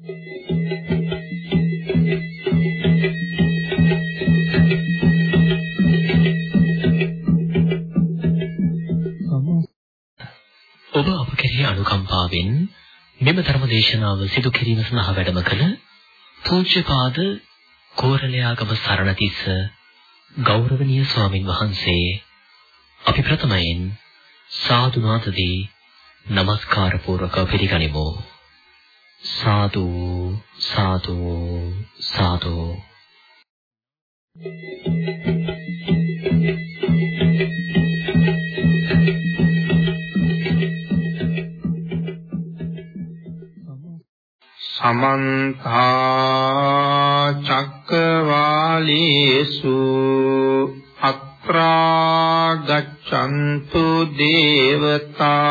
ඔබ අප කෙරෙහි අනුකම්පාවෙන් මෙම ධර්ම දේශනාව සිදු කිරීම සඳහා වැඩම කළ පූජ්‍යපාද කෝරළයාගම සරණතිස්ස ගෞරවනීය ස්වාමින් වහන්සේ අපි ප්‍රථමයෙන් සාදුනාතදී নমස්කාර පූර්වක පිළිගනිමු. සාදු සාදු සාදු. සමන්ත චක්කවාලේසු අත්‍රා ගච්ඡන්තු දේවතා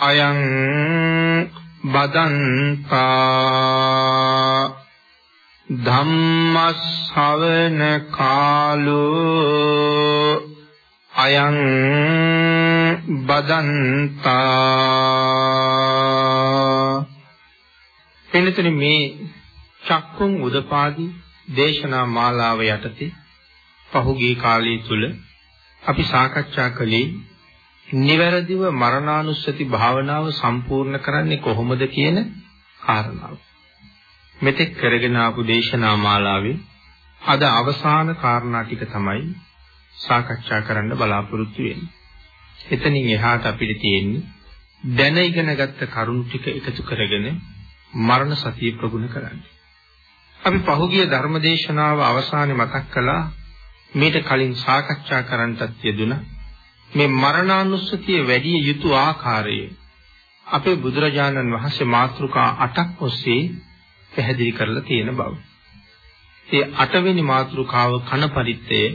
අයං බදන්තා ධම්මස්සවන කාලෝ අයං බදන්තා එනතන මේ චක්කුම් උදපාදි දේශනා මාලාව යටතේ පහුගිය කාලය තුල අපි සාකච්ඡා කළේ නිවැරදිව මරණානුස්සති භාවනාව සම්පූර්ණ කරන්නේ කොහොමද කියන කාරණාව. මෙතෙක් කරගෙන ආපු දේශනා මාලාවේ අද අවසාන කාරණා ටික තමයි සාකච්ඡා කරන්න බලාපොරොත්තු වෙන්නේ. එතනින් එහාට අපිට තියෙන්නේ දැන ඉගෙනගත්ත කරුණු ටික එකතු කරගෙන මරණ සතිය ප්‍රගුණ කරන්න. අපි පහුගිය ධර්මදේශනාව අවසානයේ මතක් කළා මේට කලින් සාකච්ඡා කරන්නටත් යෙදුණා මේ මරණානුස්සතිය වැඩි යුතු ආකාරය අපේ බුදුරජාණන් වහන්සේ මාතෘකා 8ක් ඔස්සේ පැහැදිලි කරලා තියෙන බව. ඒ 8 වෙනි මාතෘකාව කන පරිත්තේ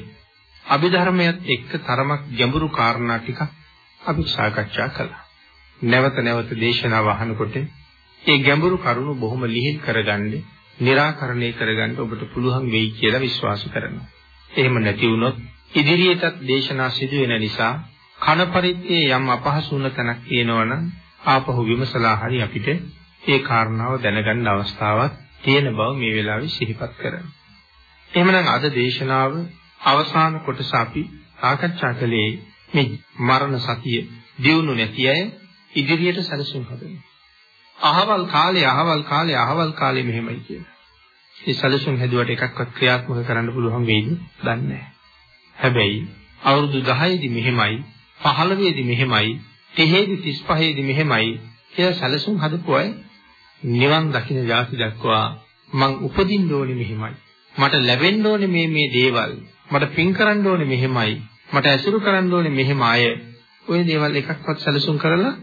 අභිධර්මයත් එක්ක තරමක් ගැඹුරු කාරණා ටිකක් අපි සාකච්ඡා කළා. නැවත නැවත දේශනාව අහනකොට ඒ ගැඹුරු කරුණු බොහොම ලිහිල් කරගන්න, निराකරණය කරගන්න ඔබට පුළුවන් වෙයි කියලා විශ්වාස කරනවා. එහෙම නැති වුණොත් ඉදිරියටත් දේශනා සිදු වෙන නිසා කන පරිත්තේ යම් අපහසු වුණ තැනක් තියෙනවනම් ආපහු විමසලා හරි අපිට ඒ කාරණාව දැනගන්න අවස්ථාවක් තියෙන බව මේ වෙලාවේ සිහිපත් කරනවා. එහෙමනම් අද දේශනාව අවසාන කොටස අපි සාකච්ඡා කළේ මේ මරණ සතිය දියුණු නැති අය ඉදිරියට සැලසුම් හදනවා. අහවල් කාලේ අහවල් කාලේ අහවල් කාලේ මෙහෙමයි කියලා. මේ සැලසුම් හැදුවට එකක්වත් ක්‍රියාත්මක කරන්න පුළුවන් වෙයිද? දන්නේ නැහැ. හැබැයි අවුරුදු 10 දී මෙහෙමයි 15 දී මෙහෙමයි 30 දී 35 දී මෙහෙමයි කියලා සැලසුම් හදපු අය නිවන් දකින්න යාති දක්වා මං උපදින්න ඕනේ මෙහෙමයි. මට ලැබෙන්න ඕනේ මේ මේ දේවල්. මට පින් කරන්න ඕනේ මෙහෙමයි. මට ඇසුරු කරන්න ඕනේ මෙහෙම අය. ওই දේවල් එකක්වත් සැලසුම් කරලා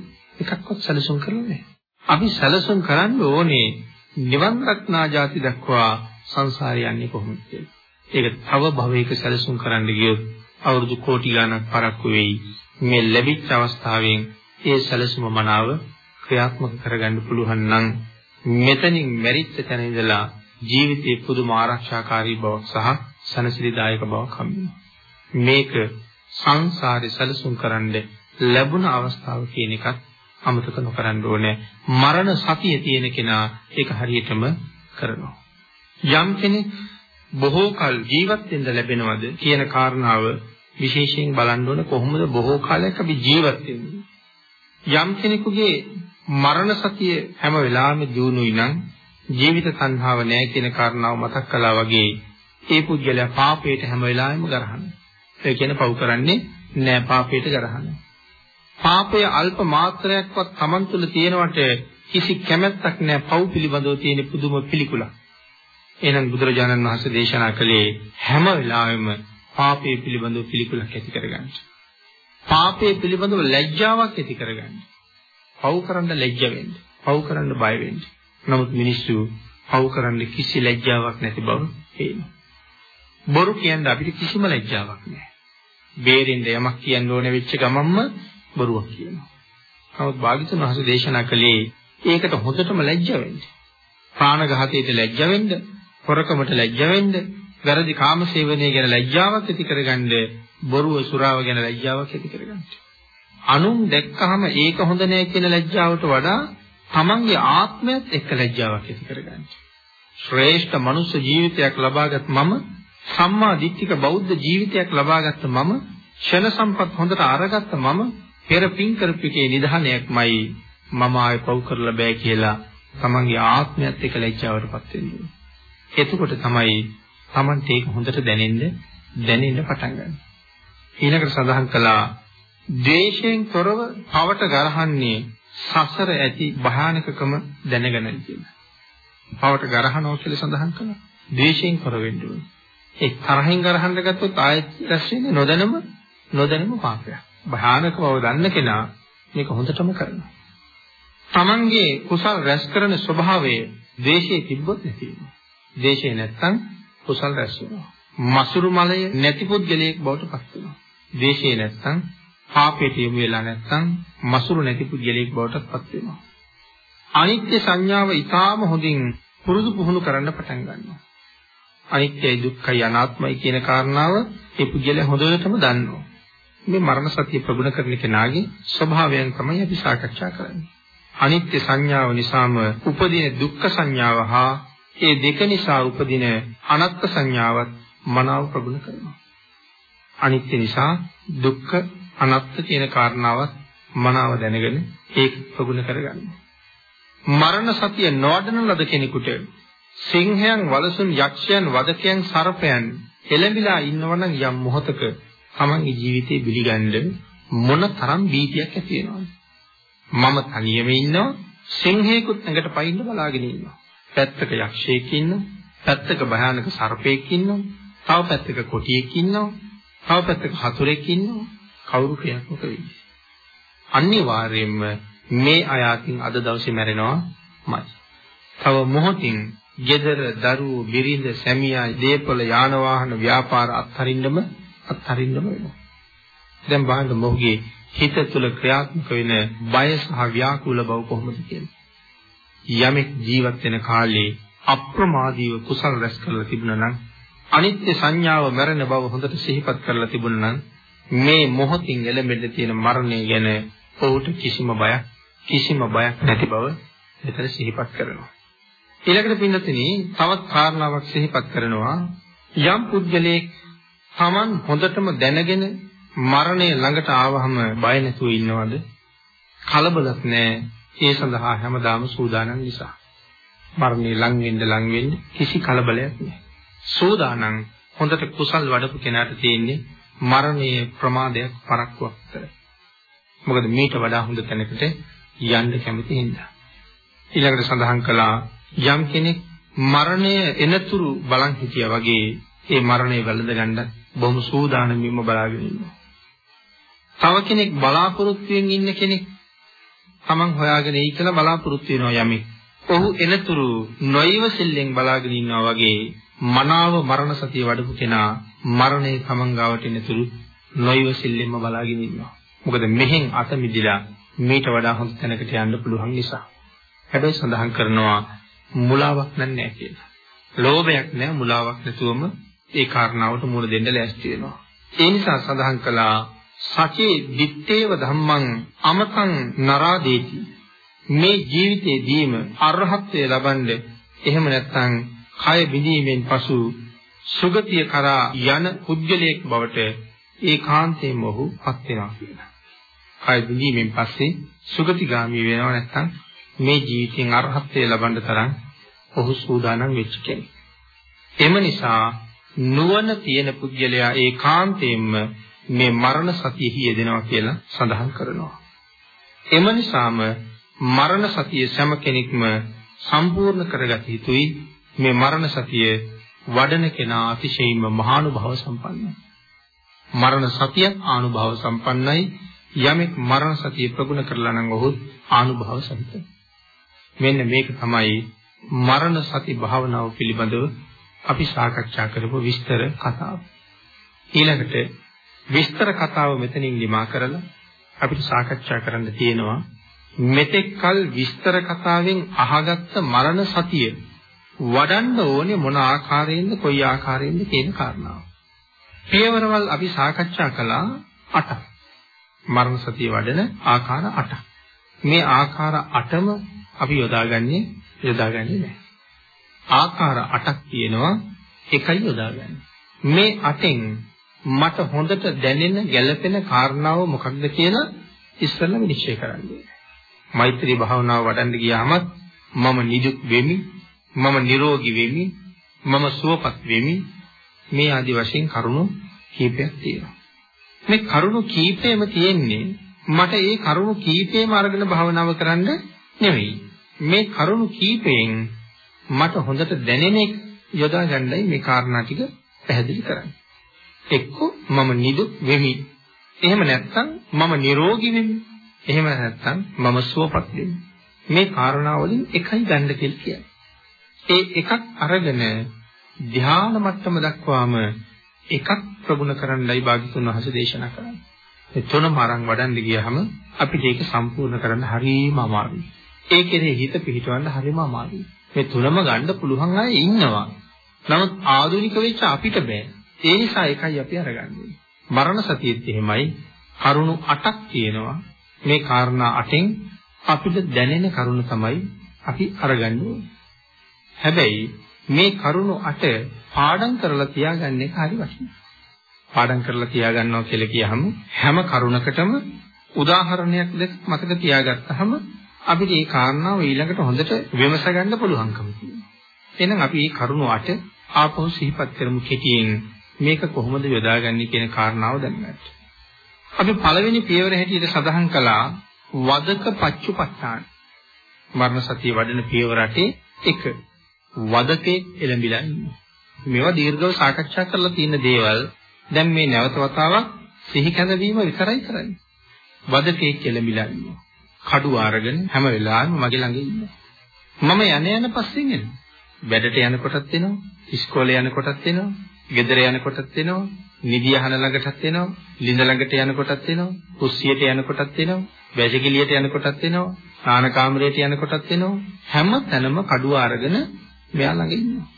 එකක්වත් සැලසුම් කරලා නැහැ. අපි සැලසුම් කරන්න ඕනේ නිවන් රත්නා යාති දක්වා සංසාරය යන්නේ කොහොමද කියලා. ඒක තව භවයක සැලසුම් කරන්න ගියොත් අවුරුදු කෝටි ගණනක් පරක්කු වෙයි. මේ ලැබිච්ච අවස්ථාවෙන් ඒ සැලසුම මනාව ක්‍රියාත්මක කරගන්න පුළුවන් නම් මෙතනින් මැරිච්ච තැන ඉඳලා ජීවිතයේ පුදුම ආරක්ෂාකාරී බවක් සහ සනසිරිදායක බවක් හම්බෙනවා. මේක සංසාරේ සැලසුම් කරන්න ලැබුණ අවස්ථාව කියන එකත් අමතක නොකරන්න ඕනේ. මරණ සතිය තියෙන කෙනා ඒක හරියටම කරනවා. යම් කෙනෙක් බොහෝ කල් ජීවත් වෙන්න ලැබෙනවද කියන කාරණාව විශේෂයෙන් බලන්න ඕන කොහොමද බොහෝ කාලයක් අපි ජීවත් වෙන්නේ. යම් කෙනෙකුගේ මරණ සතිය හැම වෙලාවෙම දිනුනුයි නම් ජීවිත සංහාව නැහැ කියන කාරණාව මතක් කළා වගේ ඒ පුද්ගලයා පාපයට හැම වෙලාවෙම ගරහනවා. ඒ කියන්නේ පව් කරන්නේ නැහැ පාපයට ගරහනවා. පාපය අල්ප මාත්‍රයක්වත් Taman තුල තියෙනවට කිසි කැමැත්තක් නැහැ පව් පිළිබඳව තියෙන පුදුම පිළිකුලක්. එහෙනම් බුදුරජාණන් වහන්සේ දේශනා කළේ හැම වෙලාවෙම පාපයේ පිළිබඳව පිළිකුලක් ඇති කරගන්න. පාපයේ පිළිබඳව ලැජ්ජාවක් ඇති කරගන්න. පව් කරන්න ලැජ්ජ වෙන්න. පව් කරන්න බය වෙන්න. නමුත් මිනිස්සු පව් කරන්න කිසි ලැජ්ජාවක් නැති බව පේනවා. බොරු කියන්න අපිට කිසිම ලැජ්ජාවක් නැහැ. බේරෙන්න යමක් කියන්න ඕන වෙච්ච ගමන්ම බොරුවක් කියනවා. නමුත් භාග්‍යතුන් වහන්සේ දේශනා කළේ ඒකට හොඳටම ලැජ්ජ වෙන්න. ප්‍රාණඝාතයට ලැජ්ජ වෙන්න, හොරකමට ලැජ්ජ වෙන්න, වැරදි කාමසේවනය ගැන ලැජ්ජාවක් ඇති කරගන්න, බොරුව සුරාව ගැන ලැජ්ජාවක් ඇති කරගන්න. අනුන් දැක්කහම ඒක හොඳ නෑ කියන ලැජ්ජාවට වඩා තමන්ගේ ආත්මයත් එක්ක ලැජ්ජාවක් ඇති කරගන්න. ශ්‍රේෂ්ඨ මනුෂ්‍ය ජීවිතයක් ලබාගත් මම සම්මා දිට්ඨික බෞද්ධ ජීවිතයක් ලබාගත් මම ක්ෂණ සම්පත් හොඳට අරගත්ත මම පෙර පින් කරපිකේ නිධානයක්මයි මම ආයෙ පව් කරලා බෑ කියලා තමන්ගේ ආත්මයත් එක්ක ලැජ්ජාවටපත් වෙන්නේ. එතකොට තමයි තමන්ට ඒක හොඳට දැනෙන්න දැනෙන්න පටන් ගන්න. ඊළඟට සඳහන් කළා ද්වේෂයෙන් තොරව පවට ගරහන්නේ සසර ඇති භයානකකම දැනගෙනයි කියලා. පවට ගරහනවා කියලා සඳහන් කළා. ද්වේෂයෙන් තොර වෙන්න ඕනේ. ඒ තරහින් ගරහන්න ගත්තොත් ආයෙත් රැස් වෙන්නේ නොදැනම නොදැනම පාපයක්. භයානක බව දන්න කෙනා මේක හොඳටම කරනවා. තමන්ගේ කුසල් රැස් කරන ස්වභාවය ද්වේෂයේ තිබ්බොත් නැති වෙනවා. ද්වේෂය නැත්තම් කුසල් රැස් වෙනවා. මසුරු මලය නැති පුද්ගලයෙක් බවට පත් වෙනවා. ද්වේෂය නැත්තම් පාපයට යොමු වෙලා නැත්තම් මසුරු නැති පුද්ගලයෙක් බවට පත් වෙනවා. අනිත්‍ය සංඥාව ඊටාම හොඳින් පුරුදු පුහුණු කරන්න පටන් ගන්නවා. අනිත්‍යයි දුක්ඛයි අනාත්මයි කියන කාරණාව ඒ පුද්ගලයා හොඳටම දන්නවා. මේ මරණ සතිය ප්‍රගුණ කරන කෙනාගේ ස්වභාවයන් තමයි අපි සාකච්ඡා කරන්නේ. අනිත්‍ය සංඥාව නිසාම උපදින දුක්ඛ සංඥාව හා ඒ දෙක නිසා උපදින අනාත්ම සංඥාවත් මනාව ප්‍රගුණ කරනවා. අනිත්‍ය නිසා දුක්ඛ අනාත්ම කියන කාරණාවත් මනාව දැනගෙන ඒක ප්‍රගුණ කරගන්නවා. මරණ සතිය නොවැඩන ලද කෙනෙකුට සිංහයන් වලසුන් යක්ෂයන් වදකයන් සර්පයන් එළඹිලා ඉන්නවනම් යම් මොහතක තමන්ගේ ජීවිතේ පිළිගන්න මොන තරම් බීතියක් ඇති වෙනවද මම තනියම ඉන්නවා සිංහයෙකුත් ඇඟට පයින්න බලාගෙන ඉන්නවා පැත්තක යක්ෂයෙක් ඉන්නවා පැත්තක භයානක සර්පයෙක් ඉන්නවා තව පැත්තක කොටියෙක් ඉන්නවා තව පැත්තක හතුරෙක් ඉන්නවා කවුරු ක්‍රියාත්මක වෙන්නේ අනිවාර්යයෙන්ම මේ අය අතින් අද දවසේ මැරෙනවා මයි තව මොහොතින් gedara daruwo බිරිඳ සැමියා දීපල යාන වාහන ව්‍යාපාර අත්හරින්නම අත්හරින්නම වෙනවා. දැන් බලන්න මොහුගේ හිත තුළ ක්‍රියාත්මක වෙන බය සහ ව්‍යාකූල බව කොහොමද කියන්නේ? යමෙක් ජීවත් වෙන කාලේ අප්‍රමාදීව කුසල රැස් කරලා තිබුණා නම් අනිත්‍ය සංඥාව මරණ බව හොඳට සිහිපත් කරලා තිබුණා නම් මේ මොහොතින් එළඹෙන්න තියෙන මරණය ගැන ඔහුට කිසිම බයක් කිසිම බයක් නැති බව මෙතන සිහිපත් කරනවා. ඊළඟට පින්නතිනි තවත් කාරණාවක් සිහිපත් කරනවා. යම් පුද්ගලයෙක් Taman හොඳටම දැනගෙන මරණය ළඟට ආවහම බය නැතුව ඉන්නවද? කලබලක් නැහැ. ඒ සඳහා හැමදාම සූදානම් නිසා. මරණය ළඟ වෙන්න ළඟ වෙන්න කිසි කලබලයක් නැහැ. සූදානම් හොඳට කුසල් වඩපු කෙනාට තියෙන්නේ මරණයේ ප්‍රමාදයක් පරක්කුවක් විතරයි. මොකද මීට වඩා හොඳ තැනකට යන්න කැමති හින්දා. ඊළඟට සඳහන් කළා යම් කෙනෙක් මරණය එනතුරු බලන් හිටියා වගේ ඒ මරණය වැළඳ ගන්න බොහොම සූදානම්ින්ම බලාගෙන ඉන්නවා. තව කෙනෙක් බලාපොරොත්තුෙන් ඉන්න කෙනෙක් Taman හොයාගෙන එයි කියලා බලාපොරොත්තු වෙනවා යමෙක්. ඔහු එනතුරු නොයවසිල්ලෙන් බලාගෙන ඉන්නවා වගේ මනාව මරණ සතිය වඩපු කෙනා මරණය Taman ගාවට එනතුරු නොයවසිල්ලෙන්ම බලාගෙන ඉන්නවා. මොකද මෙහෙන් අත මිදිලා මීට වඩා හොඳ තැනකට යන්න පුළුවන් නිසා. හැබැයි සඳහන් කරනවා මුලාවක් නැහැ කියලා. ලෝභයක් නැහැ මුලාවක් නැතුවම ඒ කාරණාවට මුල දෙන්න ලෑස්ති වෙනවා. ඒ නිසා සඳහන් කළා සචේ දිත්තේව ධම්මං අමතං නරාදේති. මේ ජීවිතයේදීම අරහත්ත්වය ලබනද එහෙම නැත්නම් කය බිඳීමෙන් පසු සුගතිය කරා යන පුද්ගලයෙක් බවට ඒකාන්තයෙන්ම ඔහු පත් වෙනවා කියලා. කය බිඳීමෙන් පස්සේ සුගතිගාමී වෙනවා නැත්නම් මේ ජීවිතෙන් අරහත්ත්වය ලබන්න තරම් ඔහු සූදානම් වෙච්ච කෙනෙක්. එම නිසා නුවණ තියෙන පුද්ගලයා ඒකාන්තයෙන්ම මේ මරණ සතියෙහි යෙදෙනවා කියලා සඳහන් කරනවා. එම නිසාම මරණ සතිය සෑම කෙනෙක්ම සම්පූර්ණ කරගත යුතුයි. මේ මරණ සතිය වඩන කෙනා අතිශයින්ම මහානුභාව සම්පන්නයි. මරණ සතිය ආනුභාව සම්පන්නයි. යමෙක් මරණ සතිය ප්‍රගුණ කරලා නම් ඔහු ආනුභාව සහිතයි. මෙන්න මේක තමයි මරණ සති භාවනාව පිළිබඳව අපි සාකච්ඡා කරපු විස්තර කතාව. ඊළඟට විස්තර කතාව මෙතනින් නිමා කරලා අපිට සාකච්ඡා කරන්න තියෙනවා මෙතෙක් කල විස්තර කතාවෙන් අහගත්ත මරණ සතිය වඩන්න ඕනේ මොන ආකාරයෙන්ද කොයි ආකාරයෙන්ද කියන කාරණාව. පියවරවල් අපි සාකච්ඡා කළා 8ක්. මරණ සතිය වඩන ආකාර 8ක්. මේ ආකාර 8ම අපි යොදාගන්නේ යොදාගන්නේ නැහැ. ආකාර 8ක් තියෙනවා එකයි යොදාගන්නේ. මේ 8න් මට හොඳට දැනෙන ගැළපෙන කාරණාව මොකක්ද කියලා ඉස්සෙල්ලා විනිශ්චය කරන්න මෛත්‍රී භාවනාව වඩන්න ගියාම මම නිදුක් වෙමි, මම නිරෝගී වෙමි, මම සුවපත් වෙමි. මේ ආදි වශයෙන් කරුණු කීපයක් තියෙනවා. මේ කරුණු කීපෙම තියෙන්නේ මට ඒ කරුණු කීපෙම අරගෙන භාවනාව කරන්න නෙවෙයි. මේ කරුණු කීපයෙන් මට හොඳට දැනෙන එක යොදා ගන්නයි මේ කාරණා ටික පැහැදිලි කරන්නේ. එක්ක මම නිදුක් වෙමි. එහෙම නැත්නම් මම නිරෝගී වෙමි. එහෙම නැත්නම් මම සුවපත් වෙමි. මේ කාරණා වලින් එකයි ගන්න කියලා කියන්නේ. ඒ එකක් අරගෙන ධ්‍යාන මට්ටම දක්වාම එකක් ප්‍රගුණ කරන්නයි භාග්‍යතුන් වහන්සේ දේශනා කරන්නේ. ඒ තුනම අරන් වඩන්න ගියහම අපිට ඒක සම්පූර්ණ කරන්න හරියම අමාරුයි. ඒ කෙරේ හිත පිහිටවන්න හරියම අමාරුයි. මේ තුනම ගන්න පුළුවන් අය ඉන්නවා. නමුත් ආධුනික වෙච්ච අපිට බෑ. ඒ නිසා එකයි අපි අරගන්නේ. මරණ සතියෙත් එහෙමයි කරුණු 8ක් තියෙනවා. මේ කාරණා 8න් අපිට දැනෙන කරුණ තමයි අපි අරගන්නේ. හැබැයි මේ කරුණු 8 පාඩම් කරලා තියාගන්න එක හරි වටිනවා. පාඩම් කරලා තියාගන්නවා කියලා කියහම හැම කරුණකටම උදාහරණයක් දෙක මතක තියාගත්තාම අපිට මේ කාරණාව ඊළඟට හොඳට විමස ගන්න පුළුවන්කම තියෙනවා. එහෙනම් අපි මේ කරුණු 8 ආපහු සිහිපත් කරමු කෙටියෙන් මේක කොහොමද යොදාගන්නේ කියන කාරණාව දැනගන්න. අපි පළවෙනි පියවර හැටියට සඳහන් කළා වදක පච්චුපට්ඨාන. මරණ සතිය වඩන පියවර 8 එක වදකේ එළඹිලා ඉන්නවා. මේවා දීර්ඝව සාකච්ඡා කරලා තියෙන දේවල් දැන් මේ නැවත වතාවක් සිහි කැඳවීම විතරයි කරන්නේ. වදකේ එළඹිලා ඉන්නවා. කඩුව අරගෙන හැම වෙලාවෙම මගේ ළඟ ඉන්නවා. මම යන යන පස්සෙන් එනවා. වැඩට යනකොටත් එනවා, ඉස්කෝලේ යනකොටත් එනවා, ගෙදර යනකොටත් එනවා, නිදියහන ළඟටත් එනවා, ලිඳ ළඟට යනකොටත් එනවා, කුස්සියට යනකොටත් එනවා, වැජගිලියට යනකොටත් එනවා, ස්නාන කාමරයට යනකොටත් එනවා. හැම තැනම කඩුව අරගෙන මෙයා ළඟ ඉන්නවා.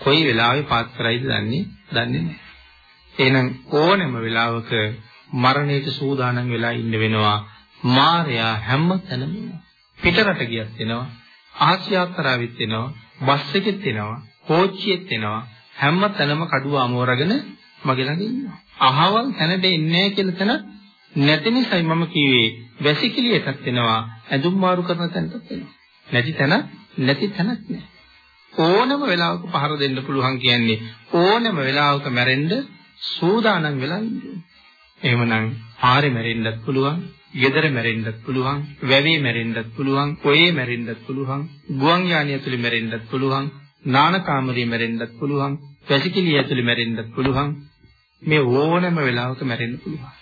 කොයි වෙලාවෙ පාත් කරයිද දන්නේ දන්නේ නැහැ. එහෙනම් ඕනෑම වෙලාවක මරණයට සූදානම් වෙලා ඉන්න වෙනවා. මාර්යා හැම තැනම පිටරට ගියත් එනවා. ආසියාතරාවෙත් එනවා. බස් එකෙත් එනවා. කෝච්චියෙත් එනවා. හැම තැනම කඩුව අමෝරගෙන මගේ ළඟ ඉන්නවා. අහවල් තැනට එන්නේ නැහැ කියලා තැන නැති නිසායි මම කිව්වේ වැසිකිළියටත් එනවා. ඇඳුම් මාරු කරන තැනටත් එනවා. නැති තැන නැති තැනක් නැහැ. ඕනම වෙලාවක පහර දෙන්න පුළුවන් කියන්නේ ඕනම වෙලාවක මැරෙන්න සූදානම් වෙලා ඉන්නේ. එහෙමනම් ආරේ මැරෙන්නත් පුළුවන්, ගෙදර මැරෙන්නත් පුළුවන්, වැවේ මැරෙන්නත් පුළුවන්, කොයේ මැරෙන්නත් පුළුවන්, ගුවන් යානිය ඇතුලේ මැරෙන්නත් පුළුවන්, නානකාමරේ මැරෙන්නත් පුළුවන්, වැසිකිළිය ඇතුලේ මැරෙන්නත් පුළුවන්. මේ ඕනම වෙලාවක මැරෙන්න පුළුවන්.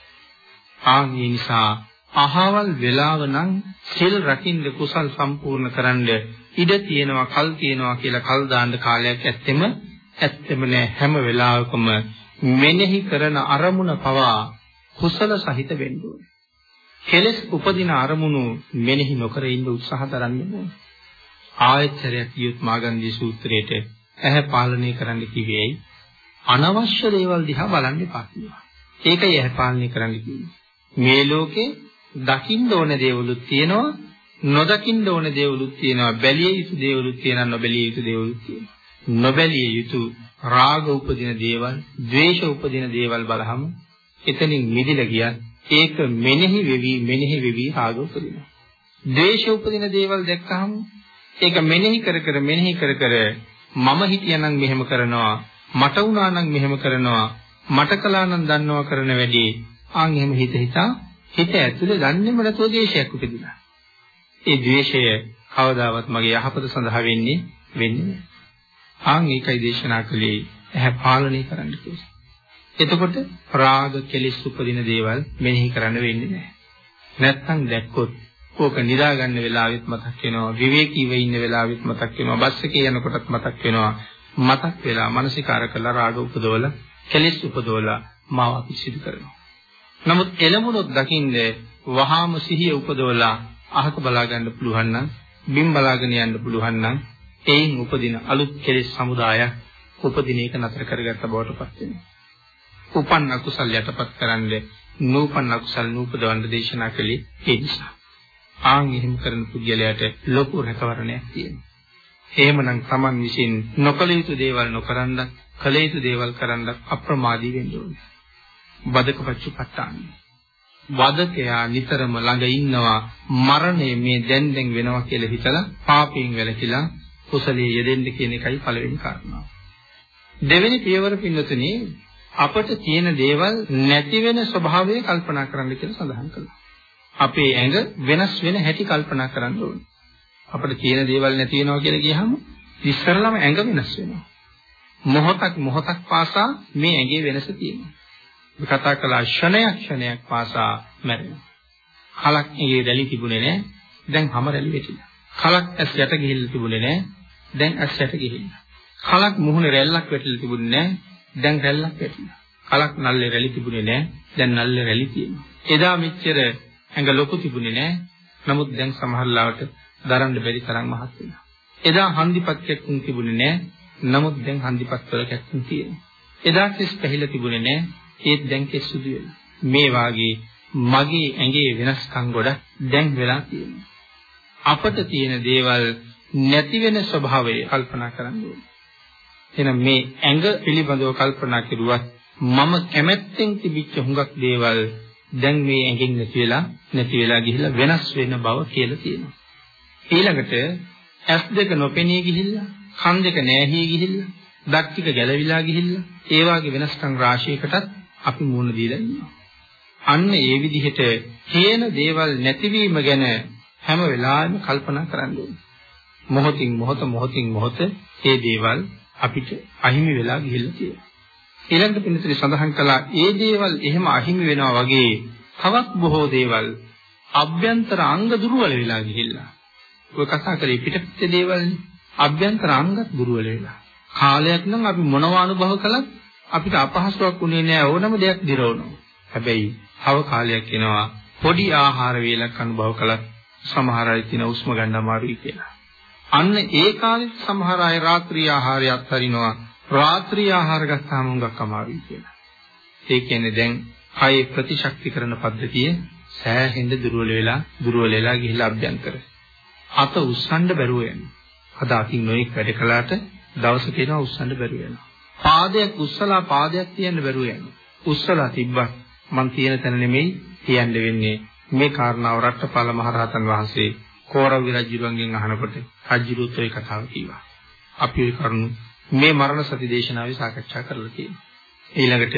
ආ නිසා අහවල් වෙලාව නම් සිල් රකින්න කුසල් සම්පූර්ණ කරන්න ඉඩ තියෙනවා කල් තියෙනවා කියලා කල් දාන්න කාලයක් ඇත්තෙම ඇත්තෙම නෑ හැම වෙලාවකම මෙනෙහි කරන අරමුණ පවා කුසල සහිත වෙන්න ඕනේ. කෙලස් උපදින අරමුණු මෙනෙහි නොකර ඉන්න උත්සාහ කරන්න ඕනේ. ආයතරයක් කියොත් මාගන්දී සූත්‍රයේට ඇහැ පාලනය කරන්න කිව්වේයි අනවශ්‍ය දේවල් දිහා බලන්න එපා කියලා. ඒකයි ඇහැ පාලනය කරන්න කිව්වේ. මේ ලෝකේ දකින්න ඕන දේවලුත් තියෙනවා නොදකින්න ඕන දේවලුත් තියෙනවා බැලිය යුතු දේවලුත් තියෙනවා නොබැලිය යුතු දේවලුත් තියෙනවා නොබැලිය යුතු රාග උපදින දේවල් ද්වේෂ උපදින දේවල් බලහම එතනින් මිදිලා ගියත් ඒක මෙනෙහි වෙවි මෙනෙහි වෙවි රාග උපදිනවා ද්වේෂ උපදින දේවල් දැක්කහම ඒක මෙනෙහි කර කර මෙනෙහි කර කර මම හිතියනම් මෙහෙම කරනවා මට වුණා නම් මෙහෙම කරනවා මට කළා නම් දන්නවා කරන වැඩි ආන් එහෙම හිත හිතා හිත ඇතුලේ දන්නේම නැතුව ද්වේෂයක් උපදිනවා ඒ ද්වේෂය කවදාවත් මගේ යහපත සඳහා වෙන්නේ වෙන්නේ නැහැ. ආන් ඒකයි දේශනා කළේ ඇහැ පාලනය කරන්න කියලා. එතකොට රාග කෙලිස් උපදින දේවල් මෙනෙහි කරන්න වෙන්නේ නැහැ. නැත්තම් දැක්කොත් ඕක නිදා ගන්න වෙලාවෙත් මතක් වෙනවා. විවේකීව ඉන්න වෙලාවෙත් මතක් වෙනවා. බස් එකේ යනකොටත් මතක් වෙනවා. මතක් වෙලා මානසිකාර කළා රාග උපදවල, කෙලෙස් උපදවල මාව පිසිදු කරනවා. නමුත් එළමුණොත් දකින්නේ වහාම සිහිය උපදවලා අහක බලා ගන්න පුළුවන් නම්, බිම් බලාගෙන යන්න පුළුවන් නම්, එයින් උපදින අලුත් කෙලෙස් සමුදායක් උපදින එක නතර කරගත්ත බවට පත් වෙනවා. උපන් අකුසල් යටපත් කරන්නේ නූපන් අකුසල් නූපදවන්න දේශනා කළේ ඒ නිසා. ආන් එහෙම කරන පුද්ගලයාට ලොකු රැකවරණයක් තියෙනවා. එහෙමනම් Taman විසින් නොකල යුතු දේවල් නොකරනද කල යුතු දේවල් කරන්න අප්‍රමාදී වෙන්න ඕනේ. බදකපච්චුපට්ඨාන. වදකයා නිතරම ළඟ ඉන්නවා මරණය මේ දැන් දැන් වෙනවා කියලා හිතලා පාපයෙන් වැළකීලා කුසලයේ යෙදෙන්න කියන එකයි පළවෙනි කාරණාව. දෙවෙනි පියවර පින්නතුනේ අපට තියෙන දේවල් නැති වෙන ස්වභාවය කල්පනා කරන්න කියලා සඳහන් කළා. අපේ ඇඟ වෙනස් වෙන හැටි කල්පනා කරන්න ඕනේ. අපිට තියෙන දේවල් නැති වෙනවා කියලා කියහම ඉස්සරළම ඇඟ වෙනස් වෙනවා. මොහොතක් මොහොතක් පාසා මේ ඇඟේ වෙනස තියෙනවා. අපි කතා කළා ක්ෂණයක් ක්ෂණයක් පාසා මැරෙනවා. කලක් ඇඟේ රැලි තිබුණේ නැහැ. දැන් හැම රැලි වෙටිලා. කලක් ඇස් යට ගිහිල්ලා තිබුණේ නැහැ. දැන් ඇස් යට ගිහිල්ලා. කලක් මුහුණේ රැල්ලක් වැටිලා තිබුණේ නැහැ. දැන් රැල්ලක් වැටිලා. කලක් නල්ලේ රැලි තිබුණේ නැහැ. දැන් නල්ලේ රැලි තියෙනවා. එදා මෙච්චර ඇඟ ලොකු තිබුණේ නැහැ. නමුත් දැන් සමහර ලාවට දරන්න බැරි තරම් මහත් වෙනවා. එදා හන්දිපත් කැක්කුම් තිබුණේ නැහැ. නමුත් දැන් හන්දිපත් වල කැක්කුම් තියෙනවා. එදා කෙස් පැහිලා තිබුණේ නැහැ. ඒත් දැන් කෙස් සුදු වෙනවා. මේ වාගේ මගේ ඇඟේ වෙනස්කම් ගොඩක් දැන් වෙලා තියෙනවා. අපට තියෙන දේවල් නැති වෙන ස්වභාවය කල්පනා කරන්න ඕනේ. එහෙනම් මේ ඇඟ පිළිබඳව කල්පනා කරුවත් මම කැමැත්තෙන් තිබිච්ච හුඟක් දේවල් දැන් මේ ඇඟෙන් නැති වෙලා නැති වෙලා ගිහිල්ලා වෙනස් වෙන බව කියලා තියෙනවා. ඊළඟට ඇස් දෙක නොපෙනී ගිහිල්ලා, කන් දෙක නැහී ගිහිල්ලා, දත් ටික ගැලවිලා ගිහිල්ලා, ඒ වගේ වෙනස්කම් රාශියකටත් අපි මුහුණ දීලා ඉන්නවා. අන්න ඒ විදිහට තියෙන දේවල් නැතිවීම ගැන හැම වෙලාවෙම කල්පනා කරන්න ඕනේ. මොහොතින් මොහොත මොහොතින් මොහොත මේ දේවල් අපිට අහිමි වෙලා ගිහිල්ලා තියෙනවා. ඊළඟට පිළිතුරු සඳහන් කළා ඒ දේවල් එහෙම අහිමි වෙනවා වගේ තවත් බොහෝ දේවල් අභ්‍යන්තර අංග දුර්වල වෙලා ගිහිල්ලා. ඔය කතා කරේ පිටපිට දේවල්නේ. අභ්‍යන්තර අංගත් දුර්වල වෙලා. කාලයක් නම් අපි මොනවා අනුභව කළත් අපිට අපහසුයක් උනේ නෑ ඕනම දෙයක් දිරවනවා. හැබැයි තව කාලයක් එනවා පොඩි ආහාර වේලක් අනුභව කළත් සමහර අය කියන උස්ම ගන්න අමාරුයි කියලා. අන්න ඒ කාලෙත් සමහර අය රාත්‍රී ආහාරය අත්හරිනවා. රාත්‍රී ආහාර ගත්තාම උඟක් අමාරුයි කියලා. ඒ කියන්නේ දැන් කයේ ප්‍රතිශක්ති කරන පද්ධතිය සෑහෙන්න දුර්වල වෙලා දුර්වල වෙලා ගිහිල්ලා අභ්‍යන්තර. අත උස්සන්න බැරුව යනවා. අද අතින් නොඑක් වැඩ කළාට දවසක එනවා උස්සන්න බැරුව යනවා. පාදයක් උස්සලා පාදයක් තියන්න බැරුව යනවා. උස්සලා තිබ්බත් මං තියෙන තැන නෙමෙයි තියන්න වෙන්නේ. මේ කාරණාව රට්ටපාල මහරහතන් වහන්සේ කෝරවි රජුගෙන් අහනකොට රජුරුත් ඒ කතාව කිව්වා. අපි ඒ කරුණු මේ මරණ සති දේශනාවේ සාකච්ඡා කරලා තියෙනවා. ඊළඟට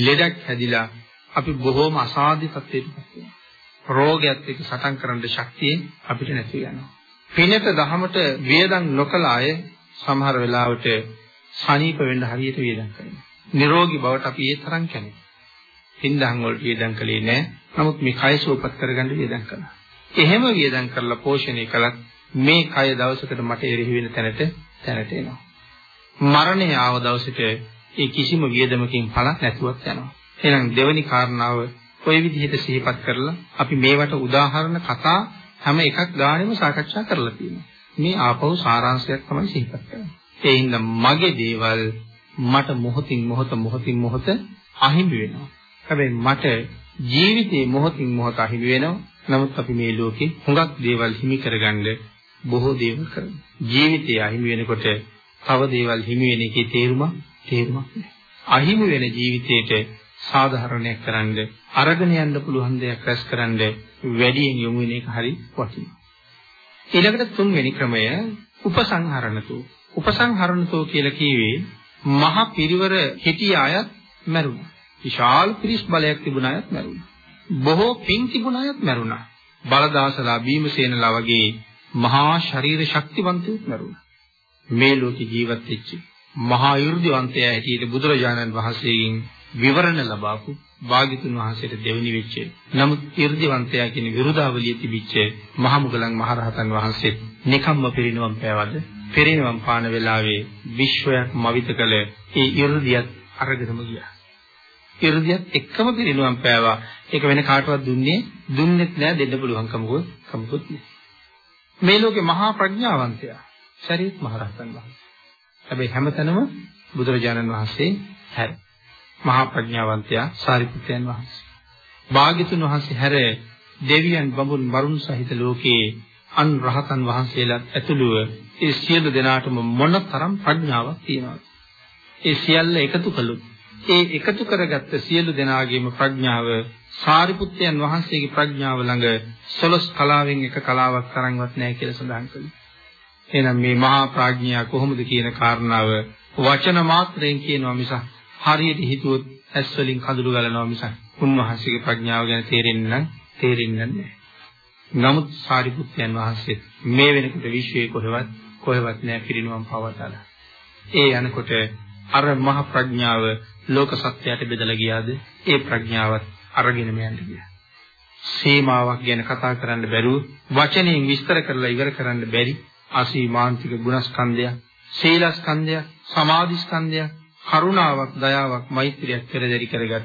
ලෙඩක් හැදිලා අපි බොහෝම අසාධ්‍ය තත්ත්වයකට පත් වෙනවා. රෝගයත් එක්ක සටන් කරන්න ශක්තිය අපිට නැති වෙනවා. පිනට දහමට වේදන් නොකල අය සමහර වෙලාවට සනීප වෙන්න හරියට වේදන් කරනවා. නිරෝගී බවට අපි ඒ තරම් කැමති. හින්දහන් වලට වේදන් කළේ නැහැ. නමුත් මේ කය සුවපත් කරගන්න වේදන් කළා. එහෙම වියදම් කරලා පෝෂණය කළත් මේ කය දවසකට මට එරෙහි වෙන තැනට තැනට එනවා. මරණය ආව දවසට ඒ කිසිම වියදමකින් පළක් නැතුවත් යනවා. එහෙනම් දෙවැනි කාරණාව ওই විදිහට සිහිපත් කරලා අපි මේවට උදාහරණ කතා හැම එකක් ගානෙම සාකච්ඡා කරලා තියෙනවා. මේ ආපහු සාරාංශයක් තමයි සිහිපත් කරන්නේ. ඒ හින්දා මගේ දේවල් මට මොහොතින් මොහොත මොහොතින් මොහොත අහිමි වෙනවා. හැබැයි මට ජීවිතේ මොහොතින් මොහොත අහිමි වෙනවා. නමුත් අපි මේ ලෝකේ හුඟක් දේවල් හිමි කරගන්න බොහෝ දේවල් කරනවා. ජීවිතය අහිමි වෙනකොට තව දේවල් හිමි වෙන එකේ තේරුම තේරුමක් නැහැ. අහිමි වෙන ජීවිතේට සාධාරණයක් කරන්න අරගෙන යන්න පුළුවන් දෙයක් රැස් කරන්න වැඩියෙන් යොමු වෙන එක හරි වටිනවා. ඊළඟට තුන්වෙනි ක්‍රමය උපසංහරණතෝ. උපසංහරණතෝ කියලා කියවේ මහ පිරිවර හිටිය අයත් මැරුණා. විශාල පිරිස් බලයක් තිබුණ අයත් මැරුණා. බොහෝ පින් තිබුණ අයත් මැරුණා. බලදාසලා භීමසේනලා වගේ මහා ශරීර ශක්තිවන්තයෙක් මැරුණා. මේ ලෝකේ ජීවත් වෙච්ච මහා යෘද්ධවන්තයා ඇටියට බුදුරජාණන් වහන්සේගෙන් විවරණ ලබාපු වාගිතුන් වහන්සේට දෙවෙනි වෙච්ච නමුත් irdivanthaya කියන විරුදාවලිය තිබිච්ච මහ මුගලන් මහරහතන් වහන්සේ නිකම්ම පිරිනවම් පෑවද? පිරිනවම් පාන වෙලාවේ විශ්වයක් මවිත කළ ඒ irdiyak අරගෙනම ගියා. irdiyak එක්කම පිරිනවම් පෑවා. ඒක වෙන කාටවත් දුන්නේ දුන්නෙත් නෑ දෙන්න පුළුවන් කමකුත් කමකුත් නෑ. මේ ලෝකේ මහා ප්‍රඥාවන්තයා ශරීරත් මහරහතන් වහන්සේ. හැබැයි හැමතැනම බුදුරජාණන් වහන්සේ හැර මහා ප්‍රඥාවන්තයා සාරිපුත්‍රයන් වහන්සේ. භාග්‍යතුන් වහන්සේ හැර දෙවියන් බඹුන් මරුන් සහිත ලෝකයේ අන් රහතන් වහන්සේලාත් ඇතුළුව ඒ සියලු දෙනාටම මොනතරම් ප්‍රඥාවක් තියෙනවද? ඒ සියල්ල එකතු කළොත් ඒ එකතු කරගත්ත සියලු දෙනාගේම ප්‍රඥාව සාරිපුත්‍රයන් වහන්සේගේ ප්‍රඥාව ළඟ සොලස් කලාවෙන් එක කලාවක් තරම්වත් නැහැ කියලා සඳහන් කළා. එහෙනම් මේ මහා ප්‍රඥා කොහොමද කියන කාරණාව වචන මාත්‍රයෙන් කියනවා මිසක් හරියට හිතුවොත් ඇස් වලින් කඳුළු ගලනවා මිසක් උන්වහන්සේගේ ප්‍රඥාව ගැන තේරෙන්නේ නම් තේරෙන්නේ නැහැ. නමුත් සාරිපුත්යන් වහන්සේ මේ වෙනකොට විශ්වයේ කොහෙවත් කොහෙවත් නැහැ පිරිනුවම් පවතලා. ඒ යනකොට අර මහ ප්‍රඥාව ලෝක සත්‍යයට බෙදලා ගියාද? ඒ ප්‍රඥාවත් අරගෙනම යන්න ගියා. සීමාවක් ගැන කතා කරන්න බැරුව වචනයෙන් විස්තර කරලා ඉවර කරන්න බැරි අසීමාන්තික ගුණස්කන්ධයක්, සීලස්කන්ධයක්, සමාධිස්කන්ධයක්, කරුණාවක්, දයාවක්, මෛත්‍රියක් පෙරදරි කරගත්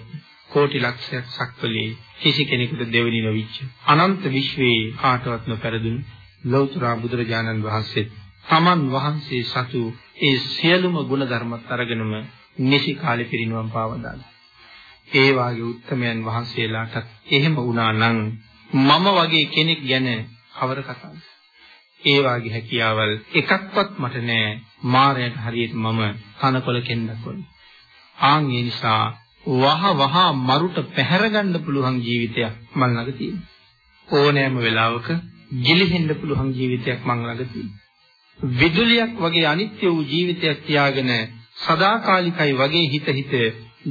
කෝටි ලක්ෂයක් සක්වලේ කිසි කෙනෙකුට දෙවෙනි නොවිච්ච අනන්ත විශ්වයේ කාටවත් නොපැරදුණු ලෞතර බුදුරජාණන් වහන්සේ තමන් වහන්සේ සතු ඒ සියලුම ගුණ ධර්මත් අරගෙනම නිසි කාලේ පිරිනුවම් පාවදාලා. ඒ වාගේ උත්තමයන් වහන්සේලාටත් එහෙම වුණා නම් මම වගේ කෙනෙක් ගැන කවර කතාවද? ඒ වාගේ හැකියාවල් එකක්වත් මට නෑ මායයට හරියට මම කනකොල කෙන්නක් වගේ. ආන් ඒ නිසා වහ වහ මරුට පැහැර ගන්න පුළුවන් ජීවිතයක් මම ළඟ තියෙනවා. ඕනෑම වෙලාවක ගිලිහෙන්න පුළුවන් ජීවිතයක් මම ළඟ තියෙනවා. විදුලියක් වගේ අනිත්‍ය වූ ජීවිතයක් තියාගෙන සදාකාලිකයි වගේ හිත හිත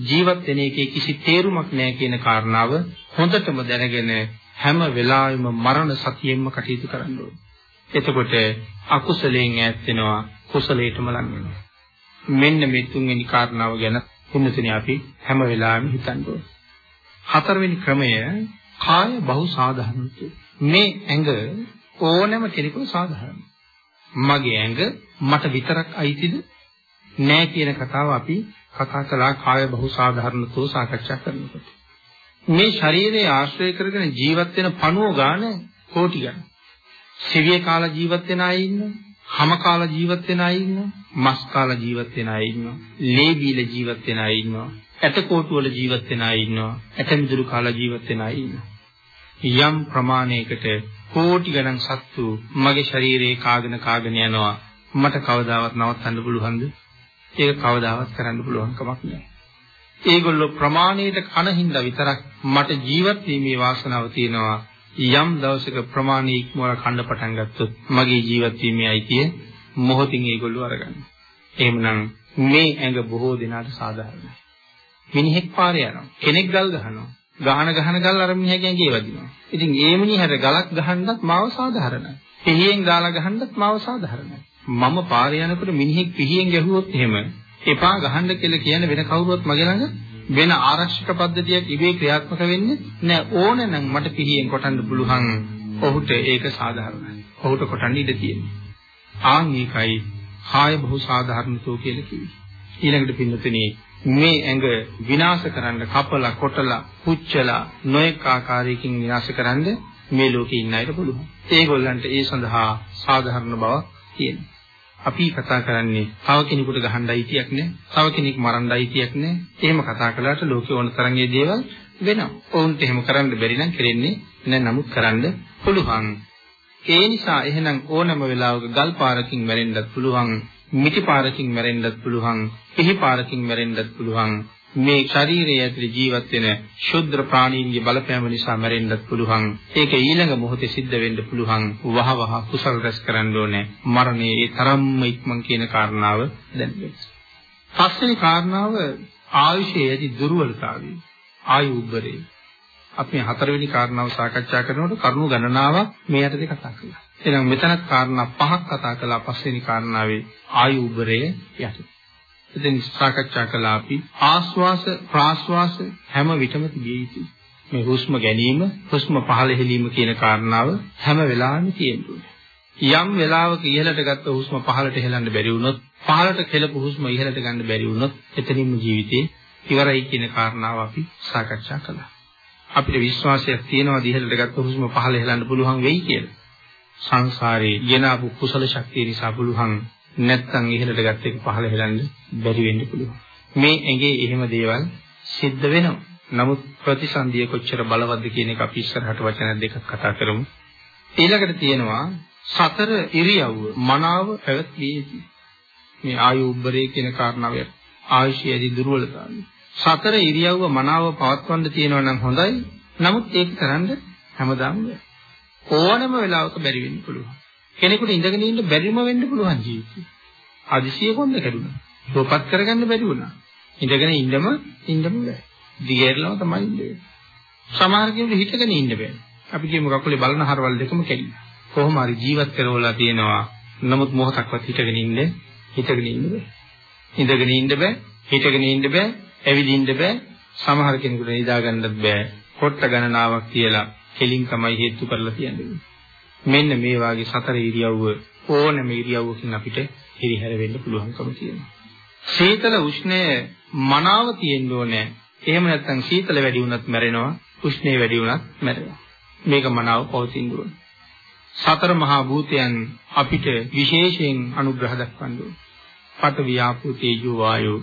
ජීවත් වෙන එකේ කිසි තේරුමක් නැහැ කියන කාරණාව හොඳටම දැනගෙන හැම වෙලාවෙම මරණ සතියෙන්ම කටයුතු කරන්න ඕනේ. එතකොට අකුසලයෙන් ඈත් වෙනවා කුසලයටම ලං වෙනවා. මෙන්න මේ තුන්වෙනි කාරණාව ගැන තුන්වෙනි අපි හැම වෙලාවෙම හිතන්න ඕනේ. හතරවෙනි ක්‍රමය කාය බහු සාධාරණත්වය. මේ ඇඟ ඕනෑම කෙනෙකුට සාධාරණයි. මගේ ඇඟ මට විතරක් අයිතිද නෑ කියන කතාව අපි කතා කළා කාය බහු සාධාරණත්වය සාකච්ඡා කරනකොට. මේ ශරීරය ආශ්‍රය කරගෙන ජීවත් වෙන පණුව ගාන කෝටි ගණන්. සිවිය කාලා ජීවත් වෙන අය ඉන්නවා. හම කාලා ජීවත් වෙන අය ඉන්නවා. මස් කාලා ජීවත් වෙන අය ඉන්නවා. ලේ බීල ජීවත් වෙන අය ඉන්නවා. ඇටකොටු වල ජීවත් වෙන අය ඉන්නවා. ඇටමිදුළු කාලා ජීවත් වෙන අය ඉන්නවා. යම් ප්‍රමාණයකට කෝටි ගණන් සත්තු මගේ ශරීරයේ කාගෙන කාගෙන යනවා. මට කවදාවත් නවත්තන්න පුළුවන්ද? ඒක කවදාවත් කරන්න පුළුවන් කමක් නෑ. ඒගොල්ලෝ ප්‍රමාණයට කන හින්දා විතරක් මට ජීවත් වීමේ වාසනාව තියෙනවා. යම් දවසක ප්‍රමාණී ඉක්මවල කන්න පටන් ගත්තොත් මගේ ජීවත් වීමේ අයිතිය මොහොතින් ඒගොල්ලෝ අරගන්න. එහෙමනම් මේ ඇඟ බොහෝ දෙනාට සාධාරණයි. මිනිහෙක් පාරේ යනවා. කෙනෙක් ගල් ගහනවා. ගහන ගහන ගල් අර මිනිහගේ ඇඟේ වදිනවා. ඉතින් ඒ මිනිහට ගලක් ගහන්නත් මාව සාධාරණයි. පිහියෙන් දාලා ගහන්නත් මාව සාධාරණයි. මම පාරේ යනකොට මිනිහෙක් පිහියෙන් ගැහුවොත් එහෙම එපා ගහන්න කියලා කියන වෙන කවුරුවත් මගේ ළඟ වෙන ආරක්ෂක පද්ධතියක් ඉබේ ක්‍රියාත්මක වෙන්නේ නැහැ. ඕනනම් මට පිහියෙන් කොටන්න පුළුවන් ඔහුට ඒක සාධාරණයි. ඔහුට කොටන්න ඉඩ තියෙනවා. ආන් ඒකයි කාය බහු සාධාරණතෝ කියලා කිව්වේ. ඊළඟට පින්නතුනේ මේ ඇඟ විනාශ කරන්න කපලා කොටලා පුච්චලා නොඑක ආකාරයකින් විනාශ කරන්න මේ ලෝකේ ඉන්න අයට පුළුවන්. ඒගොල්ලන්ට ඒ සඳහා සාධාරණ බවක් තියෙනවා. අපි කතා කරන්නේ තව කෙනෙකුට ගහන්න අයිතියක් නැහැ. තව කෙනෙක් මරන්න අයිතියක් නැහැ. එහෙම කතා කළාට ලෝකේ ඕන තරම්ගේ දේවල් වෙනවා. ඔවුන්ට එහෙම කරන්න බැරි නම් කෙරෙන්නේ නැහැ. නමුත් කරන්න පුළුවන්. ඒ නිසා එහෙනම් ඕනම වෙලාවක ගල් පාරකින් මැරෙන්නත් පුළුවන්. මිටි පාරකින් මැරෙන්නත් පුළුවන්. පිහි පාරකින් මැරෙන්නත් පුළුවන්. මේ ශරීරයේ ඇතුළේ ජීවත් වෙන ශුද්ධ ප්‍රාණීන්ගේ බලපෑම නිසා මැරෙන්නත් පුළුවන්. ඒක ඊළඟ මොහොතේ සිද්ධ වෙන්න පුළුවන්. වහ වහ කුසල රැස් කරන්න ඕනේ. මරණය ඒ තරම්ම ඉක්මන් කියන කාරණාව දැනගන්න. පස්වෙනි කාරණාව ආයුෂයේ ඇති දුර්වලතාවය. ආයු උබ්බරේ. අපි හතරවෙනි කාරණාව සාකච්ඡා කරනකොට කරුණු ගණනාවක් මේ යටතේ කතා කළා. එහෙනම් මෙතනත් කාරණා පහක් කතා කළා පස්වෙනි කාරණාවේ ආයු උබ්බරය යටතේ. එතෙන් සාකච්ඡා කළා අපි ආස්වාස ප්‍රාස්වාස හැම විටම තිබිය යුතුයි. මේ හුස්ම ගැනීම, හුස්ම පහළ හෙලීම කියන කාරණාව හැම වෙලාවෙම තියෙනවා. යම් වෙලාවක ඉහළට ගත්ත හුස්ම පහළට හෙලන්න බැරි වුණොත්, පහළට කෙලපු හුස්ම ඉහළට ගන්න බැරි වුණොත්, එතනින්ම ජීවිතේ ඉවරයි කියන කාරණාව අපි සාකච්ඡා කළා. අපිට විශ්වාසයක් තියෙනවා ඉහළට ගත්ත හුස්ම පහළ හෙලන්න පුළුවන් වෙයි කියලා. සංසාරේ ගෙනාවු කුසල ශක්තිය නිසා පුළුවන් නැත්තම් ඉහළට ගත්ත එක පහළ හෙලන්න බැරි වෙන්න පුළුවන්. මේ ඇඟේ එහෙම දේවල් සිද්ධ වෙනවා. නමුත් ප්‍රතිසන්දිය කොච්චර බලවත්ද කියන එක අපි ඉස්සරහට වචන දෙකක් කතා කරමු. ඊළඟට තියෙනවා සතර ඉරියව්ව මනාව පැවැත්විය යුතුයි. මේ ආයු උබ්බරේ කියන කාරණාව ආයුෂයේදී දුර්වලතාවය. සතර ඉරියව්ව මනාව පවත්වන්න තියෙනවා නම් හොඳයි. නමුත් ඒක කරන්න හැමදාම ඕනම වෙලාවක බැරි වෙන්න පුළුවන්. කෙනෙකුට ඉඳගෙන ඉන්න බැරිම වෙන්න පුළුවන් ජීවිතේ. අදිසිය කොන්ද කැඩුනා. රූපත් කරගන්න බැරි වුණා. ඉඳගෙන ඉන්නම ඉන්නම බෑ. දිගේරලම තමයි ඉන්නේ. සමහර කෙනෙකුට හිටගෙන ඉන්න බෑ. අපි කියමු කකුලේ බලන හරවල් දෙකම කැඩිලා. කොහොම හරි ජීවත් කරවලා තියෙනවා. නමුත් මොහොතක්වත් හිටගෙන ඉන්නේ හිටගෙන ඉන්න බෑ. ඉඳගෙන ඉන්න බෑ, හිටගෙන ඉන්න බෑ, ඇවිදින්න බෑ. සමහර කෙනෙකුට නිදා ගන්නත් බෑ. කොට්ට ගණනාවක් කියලා කෙලින් තමයි හේතු කරලා තියන්නේ. මෙන්න මේ වාගේ සතර ඉරියව්ව ඕනෑම ඉරියව්වකින් අපිට හිරිහැර වෙන්න පුළුවන්කම තියෙනවා. සීතල උෂ්ණය මනාව තියෙන්න ඕනේ. එහෙම නැත්නම් සීතල වැඩි වුණත් මැරෙනවා, උෂ්ණය වැඩි වුණත් මැරෙනවා. මේක මනාව පවතින්න ඕනේ. සතර මහා භූතයන් අපිට විශේෂයෙන් අනුග්‍රහ දක්වන්න ඕනේ. පඨවි ආපෝ තේජෝ වායෝ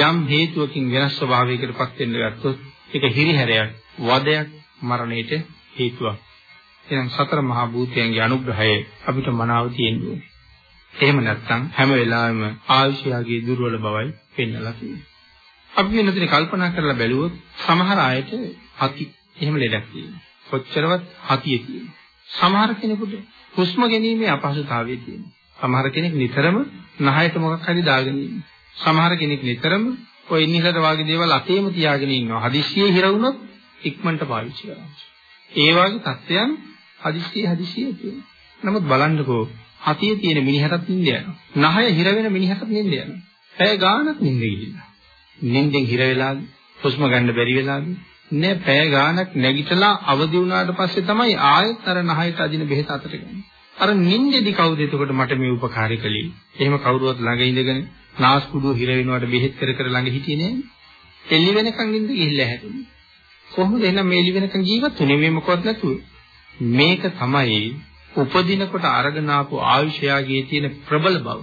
යම් හේතුවකින් වෙනස් ස්වභාවයකට පත් වෙන්න ගත්තොත් ඒක හිරිහැරයක්, වදයක්, මරණයට හේතුවක්. එහෙනම් සතර මහා භූතයන්ගේ අනුග්‍රහය අපිට මනාව තියෙන්නේ. එහෙම නැත්නම් හැම වෙලාවෙම ආයුෂයාගේ දුර්වල බවයි පෙන්වලා තියෙන්නේ. අපි වෙනදින කල්පනා කරලා බැලුවොත් සමහර අයට හති එහෙම ලෙඩක් තියෙනවා. කොච්චරවත් හතිය තියෙනවා. සමහර කෙනෙකුට හුස්ම ගැනීමේ අපහසුතාවය තියෙනවා. සමහර කෙනෙක් නිතරම නහයට මොකක් හරි දාගෙන ඉන්නවා. සමහර කෙනෙක් නිතරම ඔය ඉන්නකට වාගේ දේවල් අතේම තියාගෙන ඉන්නවා. හදිස්සියේ හිර වුණොත් ඉක්මනට පාවිච්චි කරනවා. ඒ වගේ තත්ත්වයන් හදිස්සිය හදිස්සිය තියෙනවා. නමුත් බලන්නකෝ හතිය තියෙන මිනිහටත් නිින්ද යනවා. නහය හිර වෙන මිනිහටත් නිින්ද යනවා. පැය ගාණක් නිින්ද ගිහිල්ලා. නිින්දෙන් හිර වෙලාද හුස්ම ගන්න බැරි වෙලාද නෑ පැය ගාණක් නැගිටලා අවදි වුණාට පස්සේ තමයි ආයෙත් අර නහයට අදින බෙහෙත අතට ගන්නේ. අර නිින්දෙදි කවුද එතකොට මට මේ උපකාරය කළේ? එහෙම කවුරුවත් ළඟ ඉඳගෙන නාස්පුඩුව හිර වෙනවට බෙහෙත් කර කර ළඟ හිටියේ නෑ. එළි වෙනකන් නිින්ද ගිහිල්ලා හැදුනේ. කොහොමද එහෙනම් මේ එළි වෙනකන් ජීවත් වුනේ මේ මොකවත් නැතුව? මේක තමයි උපදිනකොට අරගෙන ආපු ආයුෂයාගේ තියෙන ප්‍රබල බව.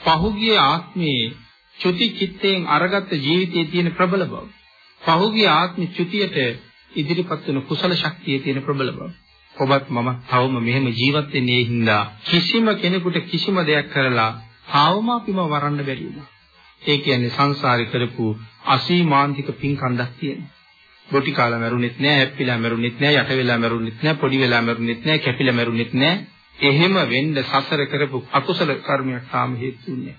පහුගිය ආත්මේ චුති චිත්තයෙන් අරගත්ත ජීවිතයේ තියෙන ප්‍රබල බව. පහුගිය ආත්ම චුතියට ඉදිරිපත් වෙන කුසල ශක්තියේ තියෙන ප්‍රබල බව. ඔබත් මම තවම මෙහෙම ජීවත් වෙන්නේ හින්දා කිසිම කෙනෙකුට කිසිම දෙයක් කරලා තාවම අපිම වරන්න බැරි වුණා. ඒ කියන්නේ සංසාරේ කරපු අසීමාන්තික පින්කන්දක් තියෙනවා. බොටි කාලා මැරුණෙත් නෑ, හැප්පිලා මැරුණෙත් නෑ, යට වෙලා මැරුණෙත් නෑ, පොඩි වෙලා මැරුණෙත් නෑ, කැපිලා මැරුණෙත් නෑ. එහෙම වෙන්න සසර කරපු අකුසල කර්මයක් තාම හේතුුන්නේ.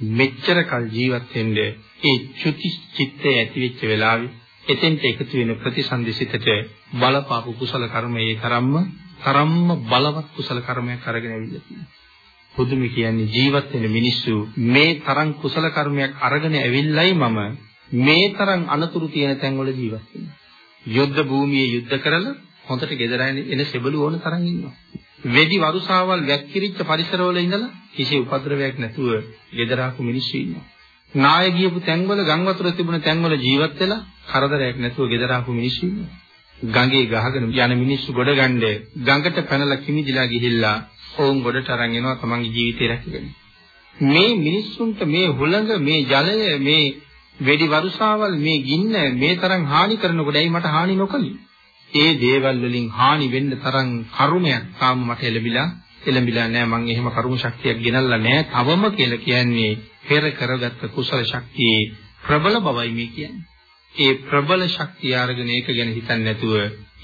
මෙච්චර කල් ජීවත් වෙන්න ඒ චුති චිත්තය ඇති වෙච්ච වෙලාවේ එතෙන්ට එකතු වෙන ප්‍රතිසන්දිසිතට බලපාපු කුසල කර්මයේ තරම්ම තරම්ම බලවත් කුසල කර්මයක් අරගෙන ඇවිල්ලා තියෙනවා. පුදුම කියන්නේ ජීවත් වෙන මිනිස්සු මේ තරම් කුසල කර්මයක් අරගෙන ඇවිල්ලයි මම මේ තරම් අනතුරු තියෙන තැන්වල ජීවත් වෙනවා. යුද්ධ භූමියේ යුද්ධ කරලා හොඳට ගෙදරගෙන එන සෙබළු ඕන තරම් ඉන්නවා. වෙඩි වරුසාවල් වැක්කිරිච්ච පරිසරවල ඉඳලා කිසි උපද්‍රවයක් නැතුව ගෙදරාපු මිනිස්සු ඉන්නවා. නාය ගියපු තැන්වල ගම් වතුර තිබුණ තැන්වල ජීවත් වෙලා කරදරයක් නැතුව ගෙදරාපු මිනිස්සු ඉන්නවා. ගඟේ ගහගෙන යන මිනිස්සු ගොඩ ගන්නේ ගඟට පැනලා කිමිදිලා ගිහිල්ලා ඔවුන් ගොඩට අරන් එනවා තමන්ගේ ජීවිතය රැකගෙන. මේ මිනිස්සුන්ට මේ හුළඟ මේ ජලය මේ වෙඩි වරුසාවල් මේ ගින්න මේ තරම් හානි කරනකොට ඇයි මට හානි නොකළේ? ඒ දේවල් වලින් හානි වෙන්න තරම් කරුණයක් තාම මට එළඹිලා එළඹිලා නැහැ මං එහෙම කරුණ ශක්තියක් ගෙනල්ලා නැහැ තවම කියලා කියන්නේ පෙර කරගත්ත කුසල ශක්තියේ ප්‍රබල බවයි මේ කියන්නේ. ඒ ප්‍රබල ශක්තිය අරගෙන ඒක ගැන හිතන්නේ නැතුව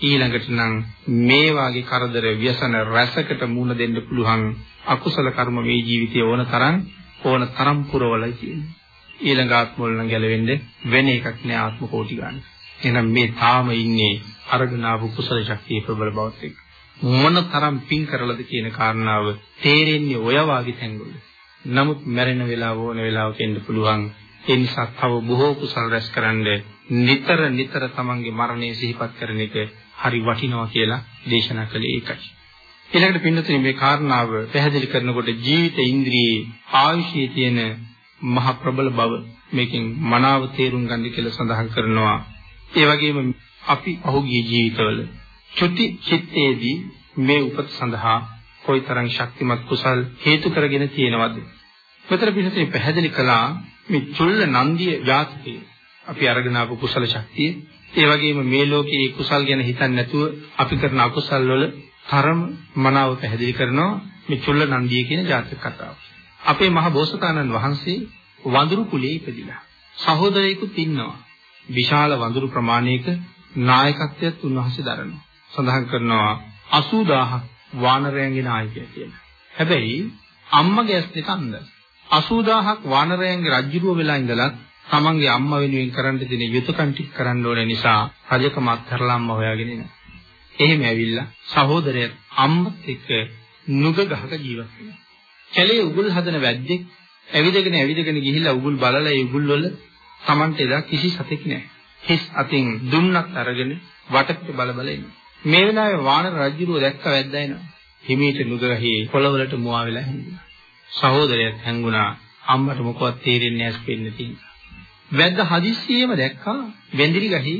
ඊළඟට නම් මේ වාගේ කරදර ව්‍යසන රැසකට මුහුණ දෙන්න පුළුවන් අකුසල කර්ම මේ ජීවිතයේ ඕන තරම් ඕන තරම් පුරවලයි කියන්නේ. ඊළඟ ආත්මවල නම් ගැලවෙන්නේ වෙන එකක් නෑ ආත්ම කෝටි ගන්න. එහෙනම් මේ තාම ඉන්නේ අරගෙන ආපු කුසල ශක්තිය ප්‍රබල බවත් එක්ක. මොන තරම් පින් කරලද කියන කාරණාව තේරෙන්නේ ඔය වාගේ තැන්වල. නමුත් මැරෙන වෙලාව ඕන වෙලාවක එන්න පුළුවන් ඒ නිසා තව බොහෝ කුසල් රැස්කරන්න නිතර නිතර තමන්ගේ මරණය සිහිපත් කරන එක හරි වටිනවා කියලා දේශනා කළේ ඒකයි. ඊළඟට පින්නතුනි මේ කාරණාව පැහැදිලි කරනකොට ජීවිත ඉන්ද්‍රියේ ආයුෂයේ තියෙන මහ ප්‍රබල බව මේකෙන් මනාව තේරුම් ගන්න කියලා සඳහන් කරනවා. ඒ වගේම අපි අහුගිය ජීවිතවල චුති චිත්තේදී මේ උපත සඳහා කොයිතරම් ශක්තිමත් කුසල් හේතු කරගෙන තියෙනවද? මෙතන පිටතේ පැහැදිලි කළා මේ චුල්ල නන්දිය ජාතකයේ අපි අරගෙන ආපු කුසල ශක්තිය ඒ වගේම මේ ලෝකයේ කුසල් ගැන හිතන්නේ නැතුව අපි කරන අකුසල් වල තරම මනාව පැහැදිලි කරනවා මේ චුල්ල නන්දිය කියන ජාතක කතාව. අපේ මහ බෝසතාණන් වහන්සේ වඳුරු කුලයේ ඉපදිලා. සහෝදරයෙකුත් ඉන්නවා. විශාල වඳුරු ප්‍රමාණයක නායකත්වයක් උන්වහන්සේ දරනවා. සඳහන් කරනවා 80000 වානරයන්ගේ නායකයා කියලා. හැබැයි අම්මගේ ඇස් දෙක අන්ධයි. 80000ක් වානරයන්ගේ රජුරුව වෙලා ඉඳලා තමන්ගේ අම්මා වෙනුවෙන් කරන්න දෙන යුතුයකම් ටික කරන්න ඕන නිසා රජකම අත්හැරලා අම්මා හොයාගෙන ඉනවා. එහෙම ඇවිල්ලා සහෝදරයත් අම්මත් එක්ක නුග ගහක ජීවත් වෙනවා. කැලේ උගුල් හදන වැද්දෙක් ඇවිදගෙන ඇවිදගෙන ගිහිල්ලා උගුල් බලලා ඒ උගුල් වල Tamante එදා කිසි සතෙක් නැහැ. හිස් අතින් දුන්නක් අරගෙන වටපිට බල බල ඉන්නවා. මේ වෙලාවේ වානර රජුරුව දැක්ක වැද්දා එනවා. හිමීට නුග ගහේ පොළවලට මුවා වෙලා හිටියා. සහෝදරයත් හැංගුණා අම්මට මොකවත් තේරෙන්නේ නැස් පෙන්න තියෙනවා. වැද්ද හදිස්සියෙම දැක්කා වැඳිරි ගහේ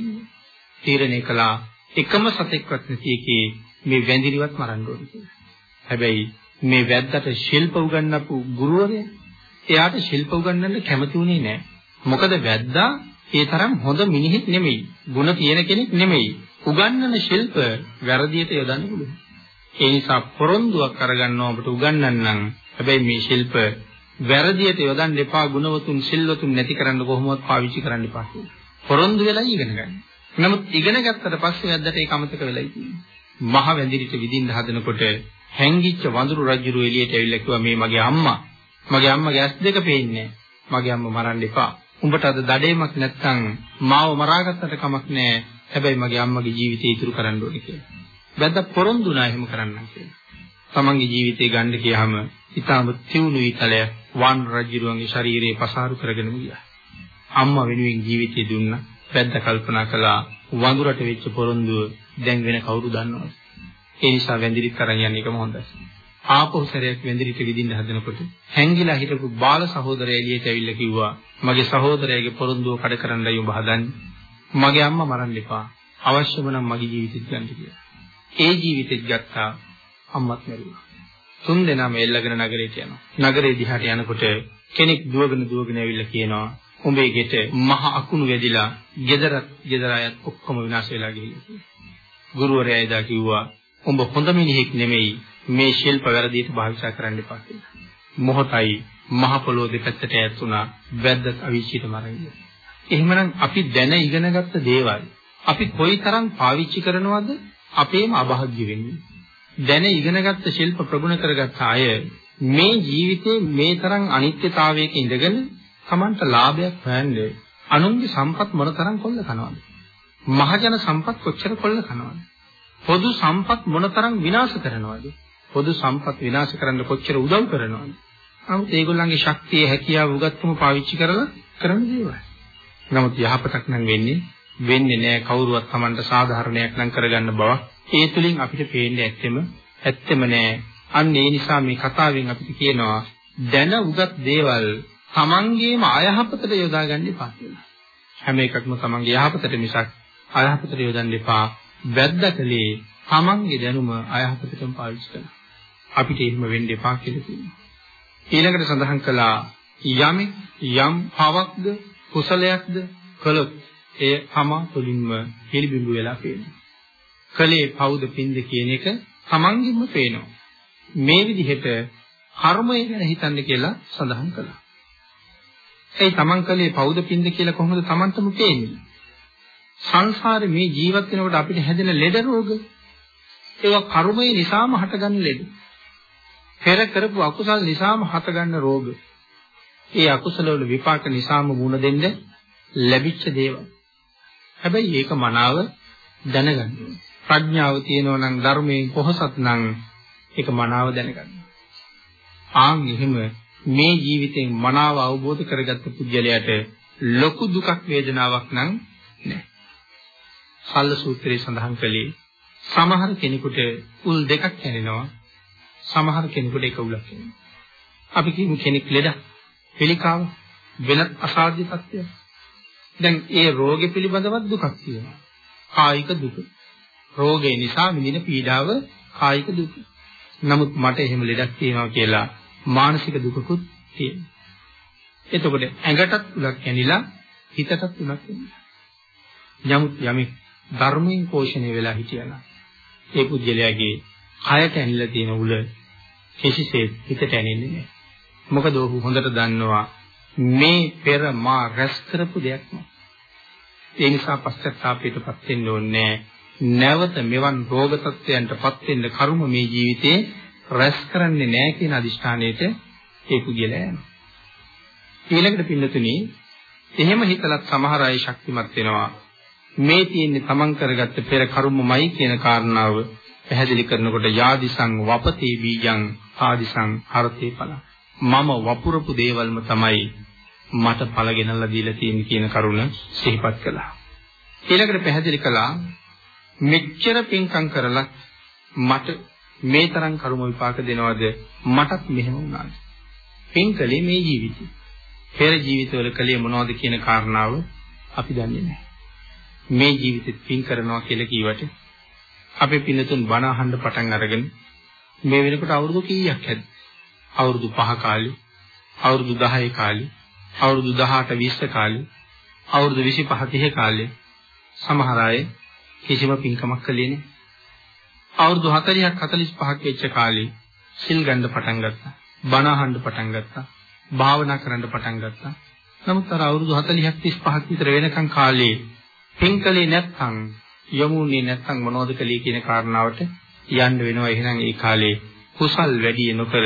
තීරණය කළා එකම සතෙක්වත් නැති එකේ මේ වැඳිරිවත් මරන්න ඕනේ කියලා. හැබැයි මේ වැද්දට ශිල්ප උගන්වපු ගුරුවරයා එයාට ශිල්ප උගන්වන්න කැමති වුණේ නැහැ. මොකද වැද්දා ඒ තරම් හොඳ මිනිහෙක් නෙමෙයි. ಗುಣ තියෙන කෙනෙක් නෙමෙයි. උගන්වන ශිල්ප වැරදියට යොදන්න පුළුවන්. ඒ නිසා පොරොන්දුවක් අරගන්නවා ඔබට උගන්වන්නම්. හැබැයි මේ ශිල්ප වැරදියට යොදන්න එපා. ගුණවතුන් සිල්වතුන් නැති කරන්න කොහොමවත් පාවිච්චි කරන්න එපා. පොරොන්දු වෙලා ඉගෙන ගන්න. නමුත් ඉගෙන ගත්තට පස්සේ වැද්දට ඒක අමතක වෙලා ඉතියි. මහ වැඳිරිට විදින්න හදනකොට හැංගිච්ච වඳුරු රජුරු එළියට ඇවිල්ලා කිව්වා මේ මගේ අම්මා. මගේ අම්මගේ ඇස් දෙක පේන්නේ මගේ අම්මා මරන්න එපා. උඹට අද දඩේමක් නැත්තම් මාව මරාගත්තට කමක් නැහැ. හැබැයි මගේ අම්මගේ ජීවිතය ඉතුරු කරන්න ඕනේ කියලා. බැද්දා පොරොන්දුනා එහෙම කරන්නම් කියලා. තමන්ගේ ජීවිතේ ගන්න කියාම ඊටම තියුණු ඊතලය වාන් රජුරුවන්ගේ ශරීරයේ පසාරු කරගෙන ගියා. අම්මා වෙනුවෙන් ජීවිතය දුන්නා. බැද්දා කල්පනා කළා වඳුරට වෙච්ච පොරොන්දුව දැන් වෙන කවුරු දන්නවද? ඒ නිසා වැඳිරිත් කරන් යන්නේ එකම හොඳයි. ආපහු සැරයක් වෙන්දිරිට විදින්න හදනකොට හැංගිලා හිටපු බාල සහෝදරයා එළියට ඇවිල්ලා කිව්වා මගේ සහෝදරයාගේ පොරොන්දුව කඩ කරන්නයි ඔබ හදන්නේ. මගේ අම්මා මරන්න එපා. අවශ්‍යම නම් මගේ ජීවිතෙත් ගන්න කියලා. ඒ ජීවිතෙත් ගත්තා අම්මත් මැරුවා. තුන් දෙනාම එල්ලගෙන නගරයට යනවා. නගරේ දිහාට යනකොට කෙනෙක් දුවගෙන දුවගෙන ඇවිල්ලා කියනවා උඹේ ගෙට මහ අකුණු වැදිලා ගෙදරත් ගෙදර අයත් ඔක්කොම විනාශ වෙලා ගිහිල්ලා. ගුරුවරයා එදා කිව්වා උඹ හොඳ මිනිහෙක් නෙමෙයි මේ ශිල්ප වැරදියට භාවිතා කරන්න එපා කියලා. මොහොතයි මහ පොළොව දෙපැත්තට ඈත් වුණා වැද්දත් අවීචිත මරන්නේ. එහෙමනම් අපි දැන ඉගෙනගත්ත දේවල් අපි කොයිතරම් පාවිච්චි කරනවද අපේම අභාග්‍ය වෙන්නේ. දැන ඉගෙනගත්ත ශිල්ප ප්‍රගුණ කරගත්ත අය මේ ජීවිතේ මේ තරම් අනිත්‍යතාවයක ඉඳගෙන Tamanට ලාභයක් හොයන්නේ අනුන්ගේ සම්පත් මොනතරම් කොල්ල කනවද? මහජන සම්පත් කොච්චර කොල්ල කනවද? පොදු සම්පත් මොනතරම් විනාශ කරනවද? පොදු සම්පත් විනාශ කරන්න කොච්චර උදව් කරනවද? නමුත් ඒගොල්ලන්ගේ ශක්තිය හැකියාව උගත්කම පාවිච්චි කරලා කරන දේවල්. නමුත් යහපතක් නම් වෙන්නේ වෙන්නේ නෑ කවුරුවත් Tamanට සාධාරණයක් නම් කරගන්න බව. ඒ තුලින් අපිට පේන්නේ ඇත්තෙම ඇත්තෙම නෑ. අන්න ඒ නිසා මේ කතාවෙන් අපිට කියනවා දැන උගත් දේවල් Tamanගේම අයහපතට යොදාගන්න එපා කියලා. හැම එකක්ම Tamanගේ යහපතට මිසක් අයහපතට යොදන්න එපා. වැද්දකලේ Tamanගේ දැනුම අයහපතටම පාවිච්චි කරනවා. අපිට එහෙම වෙන්න එපා කියලා කියනවා. ඊළඟට සඳහන් කළා යමෙක් යම් පවක්ද කුසලයක්ද කළොත් එය තමා තුළින්ම පිළිබිඹු වෙලා පේනවා. කලේ පවුද පින්ද කියන එක තමන්ගින්ම පේනවා. මේ විදිහට කර්මය ගැන හිතන්න කියලා සඳහන් කළා. ඒ තමන් කලේ පවුද පින්ද කියලා කොහොමද තමන්ටම පේන්නේ? සංසාරේ මේ ජීවත් වෙනකොට අපිට හැදෙන ලෙඩ රෝග ඒවා කර්මය නිසාම හටගන්න ලෙඩ. පෙර කරපු අකුසල් නිසාම හටගන්න රෝග. ඒ අකුසල වල විපාක නිසාම මුණ දෙන්න ලැබිච්ච දේවල්. හැබැයි ඒක මනාව දැනගන්න ප්‍රඥාව තියෙනවා නම් ධර්මයෙන් පොහසත් නම් ඒක මනාව දැනගන්න. ආන් එහෙම මේ ජීවිතෙන් මනාව අවබෝධ කරගත්ත පුද්ගලයාට ලොකු දුකක් වේදනාවක් නම් නැහැ. සල්ල සූත්‍රයේ සඳහන් කළේ සමහර කෙනෙකුට උල් දෙකක් කැඩෙනවා සමහර කෙනෙකුට එක උලක් කැඩෙනවා. අපි කියමු කෙනෙක් ලෙඩ පිළිකාව වෙනත් අසාධ්‍ය තත්ත්වයක්. දැන් ඒ රෝගේ පිළිබඳවත් දුකක් තියෙනවා. කායික දුක. රෝගය නිසා විඳින පීඩාව කායික දුක. නමුත් මට එහෙම ලෙඩක් තියෙනවා කියලා මානසික දුකකුත් තියෙනවා. එතකොට ඇඟටත් උලක් කැනිලා හිතටත් උලක් කැනිලා. යමුත් යමෙක් ධර්මයෙන් පෝෂණය වෙලා හිටියනම් ඒ පුජ්‍යලයාගේ කයට ඇනිලා තියෙන උල කිසිසේත් හිතට ඇනෙන්නේ නැහැ. මොකද ඔහු හොඳට දන්නවා මේ පෙර මා රැස් කරපු දෙයක් නෙවෙයි. ඒ නිසා පශ්චාත්තාපයටපත් වෙන්න ඕනේ නැවත මෙවන් රෝග තත්ත්වයන්ටපත් වෙන්න කරුම මේ ජීවිතේ රැස් කරන්නේ නැහැ කියන අදිෂ්ඨානයට ඒ පුජ්‍යලයා යනවා. ඊළඟට පින්නතුනි එහෙම හිතලත් සමහර අය ශක්තිමත් වෙනවා. මේ තියෙන්නේ තමන් කරගත්ත පෙර කර්මමයි කියන කාරණාව පැහැදිලි කරනකොට යාදිසං වපතේ බීජං ආදිසං හරතේ පල. මම වපුරපු දේවල්ම තමයි මට ඵල ගෙනල්ලා දීලා තියෙන කියන කරුණ සිහිපත් කළා. ඊළඟට පැහැදිලි කළා මෙච්චර පින්කම් කරලා මට මේ තරම් කර්ම විපාක දෙනවද මටත් මෙහෙම වුණාද? පින්කලේ මේ ජීවිතේ පෙර ජීවිතවල කලේ මොනවද කියන කාරණාව අපි දන්නේ නැහැ. මේ ජීවිතෙත් පින් කරනවා කියලා කීවට අපේ පින්නතුන් බණ අහන්න පටන් අරගෙන මේ වෙනකොට අවුරුදු කීයක් හැද? අවුරුදු 5 කාලේ, අවුරුදු 10 කාලේ, අවුරුදු 18 20 කාලේ, අවුරුදු 25 30 කාලේ සමහර අය කිසිම පින්කමක් කළේ නැහැ. අවුරුදු 40ක් 45ක් වෙච්ච කාලේ සිල් ගන්න පටන් ගත්තා. බණ අහන්න පටන් ගත්තා. භාවනා කරන්න පටන් ගත්තා. නමුත් අර අවුරුදු 40ක් 35ක් විතර වෙනකන් කාලේ පින්කලේ නැත්නම් යමුනේ නැත්නම් මොනවද කලේ කියන කාරණාවට යන්න වෙනවා. එහෙනම් ඒ කාලේ කුසල් වැඩි නොකර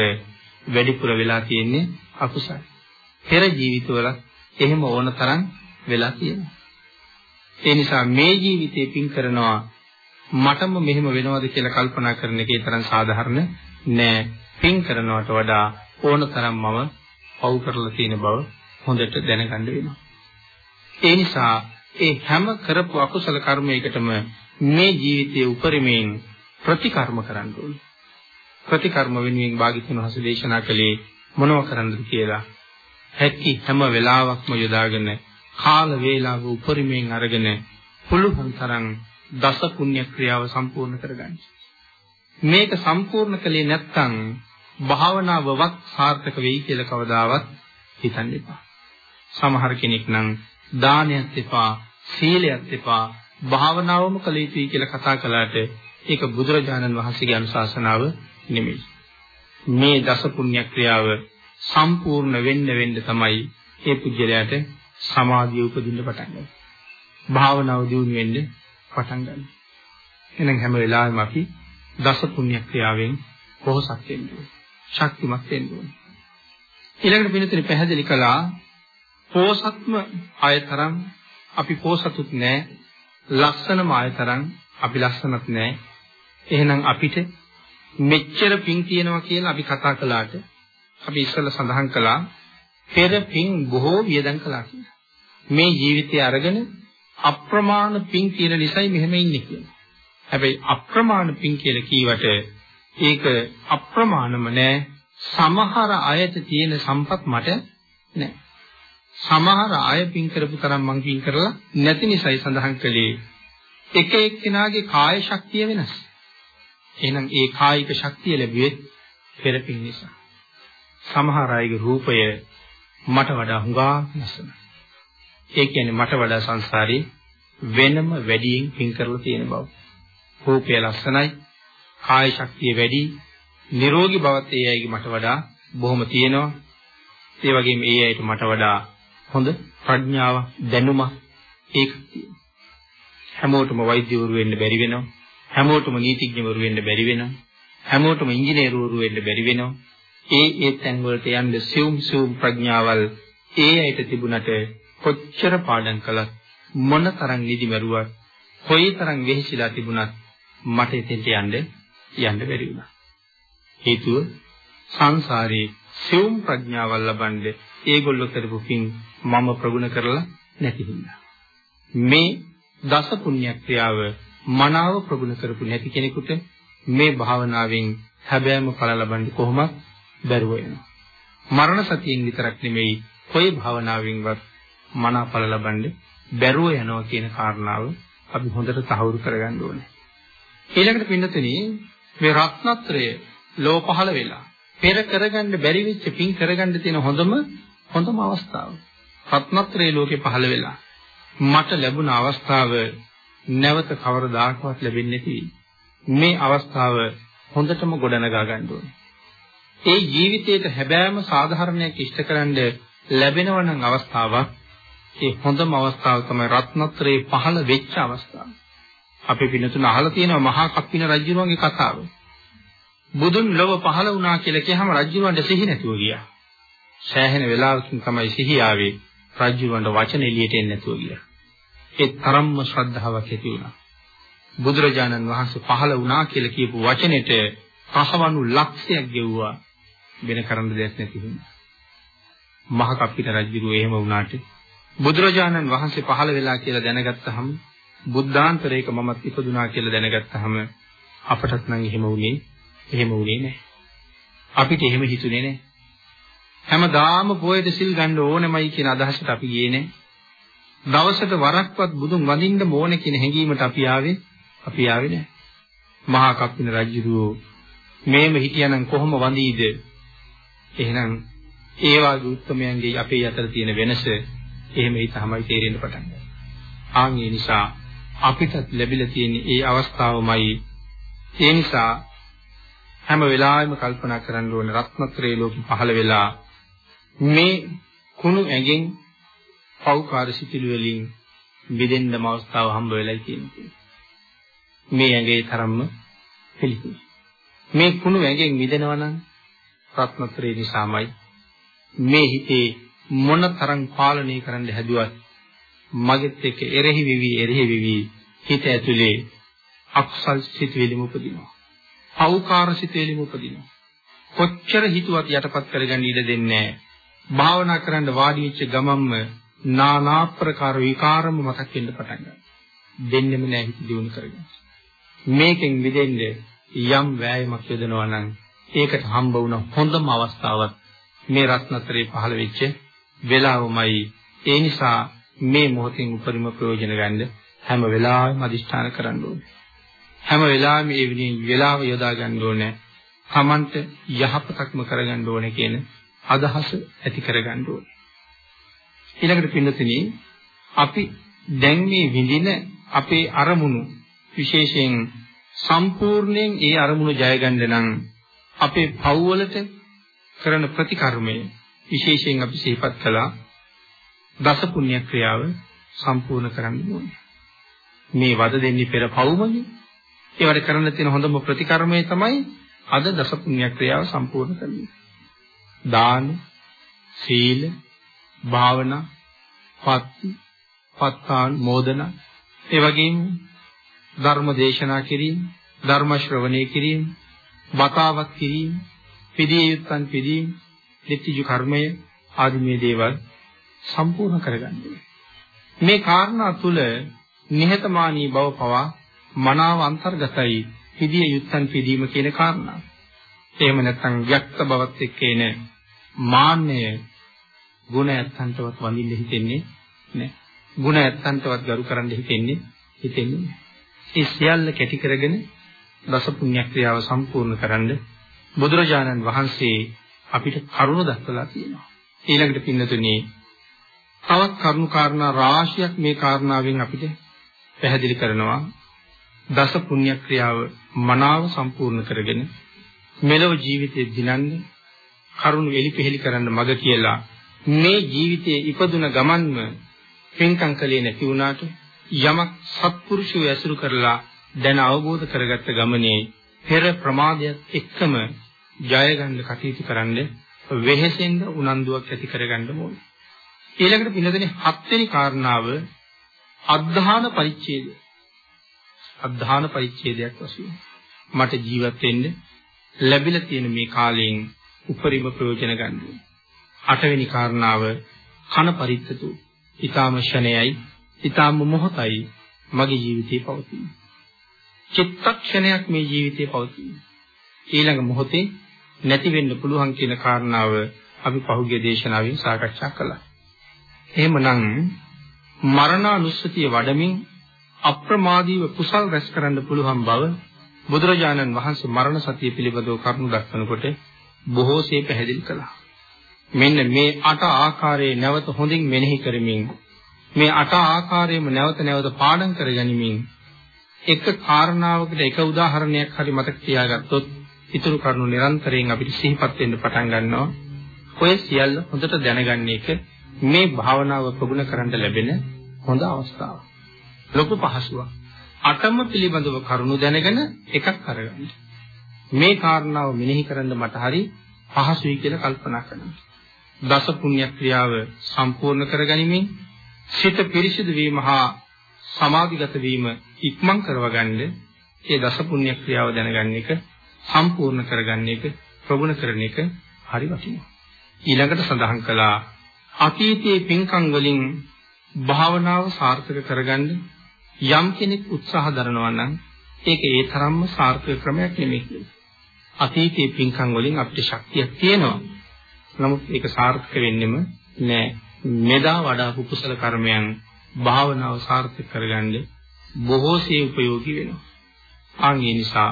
වැඩිපුර වෙලා තියෙන්නේ අකුසල්. පෙර ජීවිතවල එහෙම ඕන තරම් වෙලා තියෙනවා. ඒ නිසා මේ ජීවිතේ පින් කරනවා මටම මෙහෙම වෙනවද කියලා කල්පනා කරන එකේ තරම් සාධාරණ නෑ. පින් කරනවට වඩා ඕන තරම් මම පව් කරලා තියෙන බව හොඳට දැනගන්න වෙනවා. ඒ නිසා ඒ හැම කරපු අකුසල කර්මයකටම මේ ජීවිතයේ උපරිමයෙන් ප්‍රතිකර්ම කරන්න ඕනේ. ප්‍රතිකර්ම වෙනුවෙන් භාග්‍යතුන් වහන්සේ දේශනා කළේ මොනව කරන්නද කියලා. හැකි හැම වෙලාවකම යොදාගෙන කාල වේලාව උපරිමයෙන් අරගෙන පුළුවන් තරම් දස පුණ්‍ය ක්‍රියාව සම්පූර්ණ කරගන්න. මේක සම්පූර්ණ කළේ නැත්නම් භාවනාවවත් සාර්ථක වෙයි කියලා කවදාවත් හිතන්න එපා. සමහර කෙනෙක් නම් දානයක් එපා, සීලයක් එපා, භාවනාවම කළ යුතුයි කියලා කතා කළාට ඒක බුදුරජාණන් වහන්සේගේ අනුශාසනාව නෙමෙයි. මේ දස පුණ්‍ය ක්‍රියාව සම්පූර්ණ වෙන්න වෙන්න තමයි මේ පුජ්‍යලයට සමාධිය උපදින්න පටන් ගන්නේ. භාවනාව දියුණු වෙන්න පටන් ගන්නවා. එහෙනම් හැම වෙලාවෙම අපි දස පුණ්‍ය ක්‍රියාවෙන් පොහොසත් වෙන්න ඕනේ. ශක්තිමත් වෙන්න ඕනේ. ඊළඟට පිළිතුරේ පැහැදිලි කළා පෝසත්ම ආයතරම් අපි පෝසතුත් නෑ ලස්සනම ආයතරම් අපි ලස්සනත් නෑ එහෙනම් අපිට මෙච්චර පින් තියෙනවා කියලා අපි කතා කළාට අපි ඉස්සෙල්ලා සඳහන් කළා පෙර පින් බොහෝ වියදම් කළා කියලා. මේ ජීවිතය අරගෙන අප්‍රමාණ පින් තියෙන නිසායි මෙහෙම ඉන්නේ කියලා. හැබැයි අප්‍රමාණ පින් කියලා කීවට ඒක අප්‍රමාණම නෑ සමහර අයට තියෙන සම්පත් මට නෑ. සමහර අය පින් කරපු තරම් මං පින් කරලා නැති නිසායි සඳහන් කළේ එක එක්කෙනාගේ කාය ශක්තිය වෙනස්. එහෙනම් ඒ කායික ශක්තිය ලැබුවේ පෙර පින් නිසා. සමහර අයගේ රූපය මට වඩා හුඟා ලස්සනයි. ඒ කියන්නේ මට වඩා සංසාරේ වෙනම වැඩියෙන් පින් කරලා තියෙන බව. රූපය ලස්සනයි, කාය ශක්තිය වැඩි, නිරෝගී බවත් ඒ අයගේ මට වඩා බොහොම තියෙනවා. ඒ වගේම ඒ අයට මට වඩා හොඳ ප්‍රඥාව, දැනුම ඒක හැමෝටම වෛද්‍යවරු වෙන්න බැරි වෙනවා. හැමෝටම නීතිඥවරු වෙන්න බැරි වෙනවා. හැමෝටම ඉංජිනේරුවරු වෙන්න බැරි වෙනවා. ඒ ඒ තැන් වලට යන්න සියුම් සියුම් ප්‍රඥාවල් ඒ අයට තිබුණට කොච්චර පාඩම් කළත් මොන තරම් නිදි මරුවත් කොයි තරම් වෙහෙසිලා තිබුණත් මට එතෙන්ට යන්න යන්න බැරි වුණා. හේතුව සංසාරේ සියුම් ප්‍රඥාවල් ලබන්නේ ඒගොල්ලෝ කරපු පින් මම ප්‍රගුණ කරලා නැති හින්දා. මේ දස පුණ්‍ය ක්‍රියාව මනාව ප්‍රගුණ කරපු නැති කෙනෙකුට මේ භාවනාවෙන් හැබෑම ඵල ලබන්න කොහොමද බැරුව වෙනවා. මරණ සතියෙන් විතරක් නෙමෙයි කොයි භාවනාවෙන්වත් මනා ඵල ලබන්න බැරුව යනවා කියන කාරණාව අපි හොඳට තහවුරු කරගන්න ඕනේ. ඊළඟට පින්නතනේ මේ රත්නත්‍රය ලෝ පහළ වෙලා පෙර කරගන්න බැරි වෙච්ච පින් කරගන්න තියෙන හොඳම හොඳම අවස්ථාව. රත්නත්‍රයේ ලෝකේ පහළ වෙලා මට ලැබුණ අවස්ථාව නැවත කවරදාකවත් ලැබෙන්නේ නැති. මේ අවස්ථාව හොඳටම ගොඩනගා ගන්න ඕනේ. ඒ ජීවිතයට හැබෑම සාධාරණයක් ඉෂ්ටකරනද ලැබෙනව නම් අවස්ථාවක් ඒ හොඳම අවස්ථාව තමයි රත්නත්‍රයේ පහළ වෙච්ච අවස්ථාව. අපි පිනතුන අහලා තියෙනවා මහා කප්පින රජුණන්ගේ කතාව. බුදුන් ලොව පහළ වුණා කියලා කියහම රජුණන්ට සිහි නැතුව ගියා. සෑහෙන වෙලාවකින් තමයි සිහි ආවේ රජුණන්ට වචන එළියට එන්නේ නැතුව ගියා. ඒ තරම්ම ශ්‍රද්ධාවක් ඇති වුණා. බුදුරජාණන් වහන්සේ පහළ වුණා කියලා කියපු වචනෙට කහවණු ලක්ෂයක් ගෙව්වා වෙන කරන්න දෙයක් නැති වුණා. මහ කප්පිට රජුරු එහෙම වුණාට බුදුරජාණන් වහන්සේ පහළ වෙලා කියලා දැනගත්තහම බුද්ධාන්තරයක මමත් ඉපදුනා කියලා දැනගත්තහම අපටත් නම් එහෙම වුණේ එහෙම වුණේ නැහැ. අපිට එහෙම හිතුනේ නැහැ. හැමදාම පොයේද සිල් ගන්න ඕනෙමයි කියන අදහසට අපි ගියේ නැහැ. දවසට වරක්වත් බුදුන් වඳින්න ඕනේ කියන හැඟීමට අපි ආවේ අපි ආවේ නැහැ. මහා කප්පින රජුරෝ මේම හිටියානම් කොහොම වඳීද? එහෙනම් ඒ වාගේ උත්තරමයන්ගේ අපේ අතර තියෙන වෙනස එහෙම හිතමයි තේරෙන්න පටන් ගන්නවා. ආන් ඒ නිසා අපිට ලැබිලා තියෙන ඒ අවස්ථාවමයි ඒ නිසා හැම වෙලාවෙම කල්පනා කරන්න ඕන රත්නත්‍රේ ලෝකෙ පහළ වෙලා මේ කුණු ඇඟෙන් පෞකාර සිතිලු වලින් මිදෙන්නම අවස්ථාව හම්බ වෙලා තියෙනවා. මේ ඇඟේ තරම්ම පිළිකුල්. මේ කුණු ඇඟෙන් මිදෙනවා නම් රත්නත්‍රේ නිසාමයි මේ හිතේ මොන තරම් පාලනය කරන්න හැදුවත් මගෙත් එක්ක එරෙහි වෙවි එරෙහි වෙවි හිත ඇතුලේ අකුසල් සිතුවිලිම උපදිනවා. පෞකාර සිතුවිලිම උපදිනවා. කොච්චර හිතුවත් යටපත් කරගන්න ඉඩ දෙන්නේ නැහැ. භාවනා කරන්න වාඩි වෙච්ච ගමන්ම নানা ප්‍රකාර විකාරම මතක් වෙන්න පටන් ගන්නවා. දෙන්නෙම නෑ හිත දියුණු කරගන්න. මේකෙන් මිදෙන්න යම් වෑයමක් යොදනවා නම් ඒකට හම්බ වුණ හොඳම අවස්ථාවක් මේ රත්නත්‍රේ පහළ වෙච්ච වෙලාවමයි. ඒ නිසා මේ මොහොතෙන් උපරිම ප්‍රයෝජන ගන්න හැම වෙලාවෙම අදිෂ්ඨාන කරන්න ඕනේ. හැම වෙලාවෙම මේ විදිහින් වෙලාව යොදා ගන්න ඕනේ. Tamanට යහපතක්ම කරගන්න ඕනේ කියන අදහස ඇති කරගන්න ඕනේ. ඊළඟට පින්නතුනි අපි දැන් මේ විඳින අපේ අරමුණු විශේෂයෙන් සම්පූර්ණයෙන් ඒ අරමුණු ජය ගන්න නම් අපේ පව්වලට කරන ප්‍රතිකර්මය විශේෂයෙන් අපි සිහිපත් කළා දස පුණ්‍ය ක්‍රියාව සම්පූර්ණ කරන්න ඕනේ. මේ වද දෙන්නේ පෙර පව්මනේ. ඒවට කරන්න තියෙන හොඳම ප්‍රතිකර්මය තමයි අද දස පුණ්‍ය ක්‍රියාව සම්පූර්ණ කරන්නේ. දාන සීල භාවනා පත්ති පත්තාන් මෝදන ඒ වගේම ධර්ම දේශනා කිරීම ධර්ම ශ්‍රවණය කිරීම බතාවක් කිරීම පිළිය යුත්තන් පිළිීම නිත්‍යජු කර්මය ආදී මේ දේවල් සම්පූර්ණ කරගන්නේ. මේ කාරණා තුල නිහතමානී බව පවා මනාව අන්තර්ගතයි පිළිය යුත්තන් පිළිීම කියන කාරණා. එහෙම නැත්නම් යක්ත බවත් එක්ක එන මාන්නය ගුණ ඇත්තන්ටවත් වඳින්න හිතෙන්නේ නැහැ. ගුණ ඇත්තන්ටවත් ගරු කරන්න හිතෙන්නේ හිතෙන්නේ නැහැ. ඒ සියල්ල කැටි කරගෙන දස පුණ්‍ය ක්‍රියාව සම්පූර්ණ කරන්න බුදුරජාණන් වහන්සේ අපිට කරුණ දක්වලා තියෙනවා. ඊළඟට පින්නතුනේ තවත් කරුණු කාරණා රාශියක් මේ කාරණාවෙන් අපිට පැහැදිලි කරනවා. දස පුණ්‍ය ක්‍රියාව මනාව සම්පූර්ණ කරගෙන මෙලොව ජීවිතේ දිනන්නේ කරුණ එලිපෙහෙලි කරන්න මග කියලා මේ ජීවිතයේ ඉපදුන ගමන්ම පින්කම් කලේ නැති වුණාට යමක් සත්පුරුෂය ඇසුරු කරලා දැන අවබෝධ කරගත්ත ගමනේ පෙර ප්‍රමාදයක් එක්කම ජය ගන්න කටයුතු කරන්න වෙහෙසෙන්න උනන්දුවක් ඇති කරගන්න ඕනේ. ඊළඟට පින්නදෙනේ හත්වෙනි කාරණාව අද්ධාන පරිච්ඡේදය. අද්ධාන පරිච්ඡේදයක් වශයෙන් මට ජීවත් වෙන්න ලැබිලා තියෙන මේ කාලයෙන් උපරිම ප්‍රයෝජන ගන්න. අටවෙනි කාරණාව කන පරිත්තතු. ඊ타ම ෂණයයි, ඊ타ම මොහොතයි මගේ ජීවිතේ පවතින. චිත්තක්ෂණයක් මේ ජීවිතේ පවතින. ඊළඟ මොහොතේ නැති වෙන්න පුළුවන් කියන කාරණාව අපි පහුගිය දේශනාවෙන් සාකච්ඡා කළා. එහෙමනම් මරණානුස්සතිය වඩමින් අප්‍රමාදීව කුසල් රැස් කරන්න පුළුවන් බව බුදුරජාණන් වහන්සේ මරණ සතිය පිළිබඳව කරුණු දක්වනකොට බොහෝසේ පැහැදිලි කළා. මෙන්න මේ අට ආකාරයේ නැවත හොඳින් මෙනෙහි කරමින් මේ අට ආකාරයෙන්ම නැවත නැවත පාඩම් කරගනිමින් එක කාරණාවකට එක උදාහරණයක් හරි මතක තියාගත්තොත් ඊතුරු කරුණු නිරන්තරයෙන් අපිට සිහිපත් වෙන්න පටන් ගන්නවා. ඔය සියල්ල හොඳට දැනගන්න එක මේ භාවනාව ප්‍රගුණ කරන්න ලැබෙන හොඳ අවස්ථාවක්. ලොකු පහසුවක්. අටම පිළිබඳව කරුණු දැනගෙන එකක් අරගන්න. මේ කාරණාව මෙනෙහි කරන්න මට හරි පහසුයි කියලා කල්පනා කරනවා. දස පුණ්‍ය ක්‍රියාව සම්පූර්ණ කරගනිමින් සිත පිරිසිදු වීම හා සමාධිගත වීම ඉක්මන් කරවගන්න ඒ දස පුණ්‍ය ක්‍රියාව දැනගන්න එක සම්පූර්ණ කරගන්න එක ප්‍රගුණ කරන එක හරි වටිනවා. ඊළඟට සඳහන් කළා අතීතයේ පින්කම් වලින් භාවනාව සාර්ථක කරගන්න යම් කෙනෙක් උත්සාහ දරනවා නම් ඒක ඒ තරම්ම සාර්ථක ක්‍රමයක් නෙමෙයි. අතීතයේ පින්කම් වලින් අපිට ශක්තියක් තියෙනවා. නමුත් ඒක සාර්ථක වෙන්නෙම නෑ. මෙදා වඩා කුසල කර්මයන් භාවනාව සාර්ථක කරගන්න බොහෝසේ ප්‍රයෝගී වෙනවා. ආන් ඒ නිසා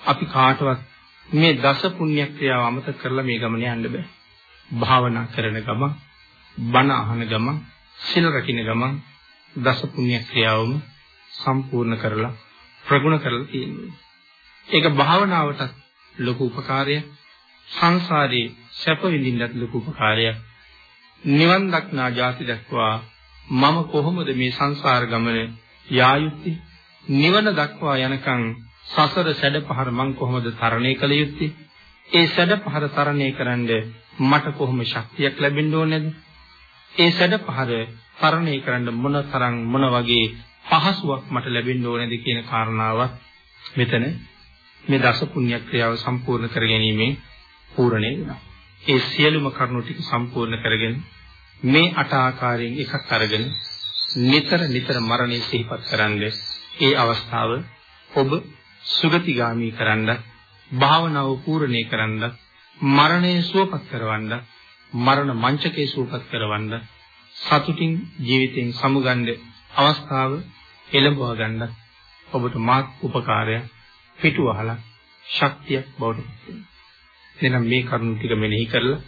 අපි කාටවත් මේ දස පුණ්‍ය ක්‍රියාව අමතක කරලා මේ ගමන යන්න බෑ. භාවනා කරන ගමන්, බණ අහන ගමන්, සිල් රකින්න ගමන් දස පුණ්‍ය ක්‍රියාවම සම්පූර්ණ කරලා ප්‍රගුණ කරලා තියෙනවා. ඒක භාවනාවට ලොකු උපකාරයක්. සංසාරේ සැප විඳින්නත් ලොකු උපකාරයක්. නිවන් දක්නා ජාති දක්වා මම කොහොමද මේ සංසාර ගමන යා යුත්තේ? නිවන දක්වා යනකම් සසර සැඩපහර මං කොහොමද තරණය කළ යුත්තේ? ඒ සැඩපහර තරණය කරන්න මට කොහොම ශක්තියක් ලැබෙන්න ඕනේද? ඒ සැඩපහර තරණය කරන්න මොන තරම් මොන වගේ පහසුවක් මට ලැබෙන්න ඕනේද කියන කාරණාවත් මෙතන මේ දස පුණ්‍ය ක්‍රියාව සම්පූර්ණ කර ගැනීමෙන් පූර්ණේ වෙනවා. ඒ සියලුම කරුණු ටික සම්පූර්ණ කරගෙන මේ අට ආකාරයෙන් එකක් අරගෙන නිතර නිතර මරණය සිහිපත් කරන්නේ ඒ අවස්ථාව ඔබ සුගතිගාමි කරන්න භාවනාව පූර්ණේ කරන්න මරණය සුවපත් කරවන්න මරණ මංචකේ සුවපත් කරවන්න සතුටින් ජීවිතෙන් සමුගන්න අවස්ථාව එළඹවා ගන්න ඔබට මාත් උපකාරය පිටුවහලා ශක්තියක් බවට පත් වෙනවා. එහෙනම් මේ කරුණු ටික මෙනෙහි කරලා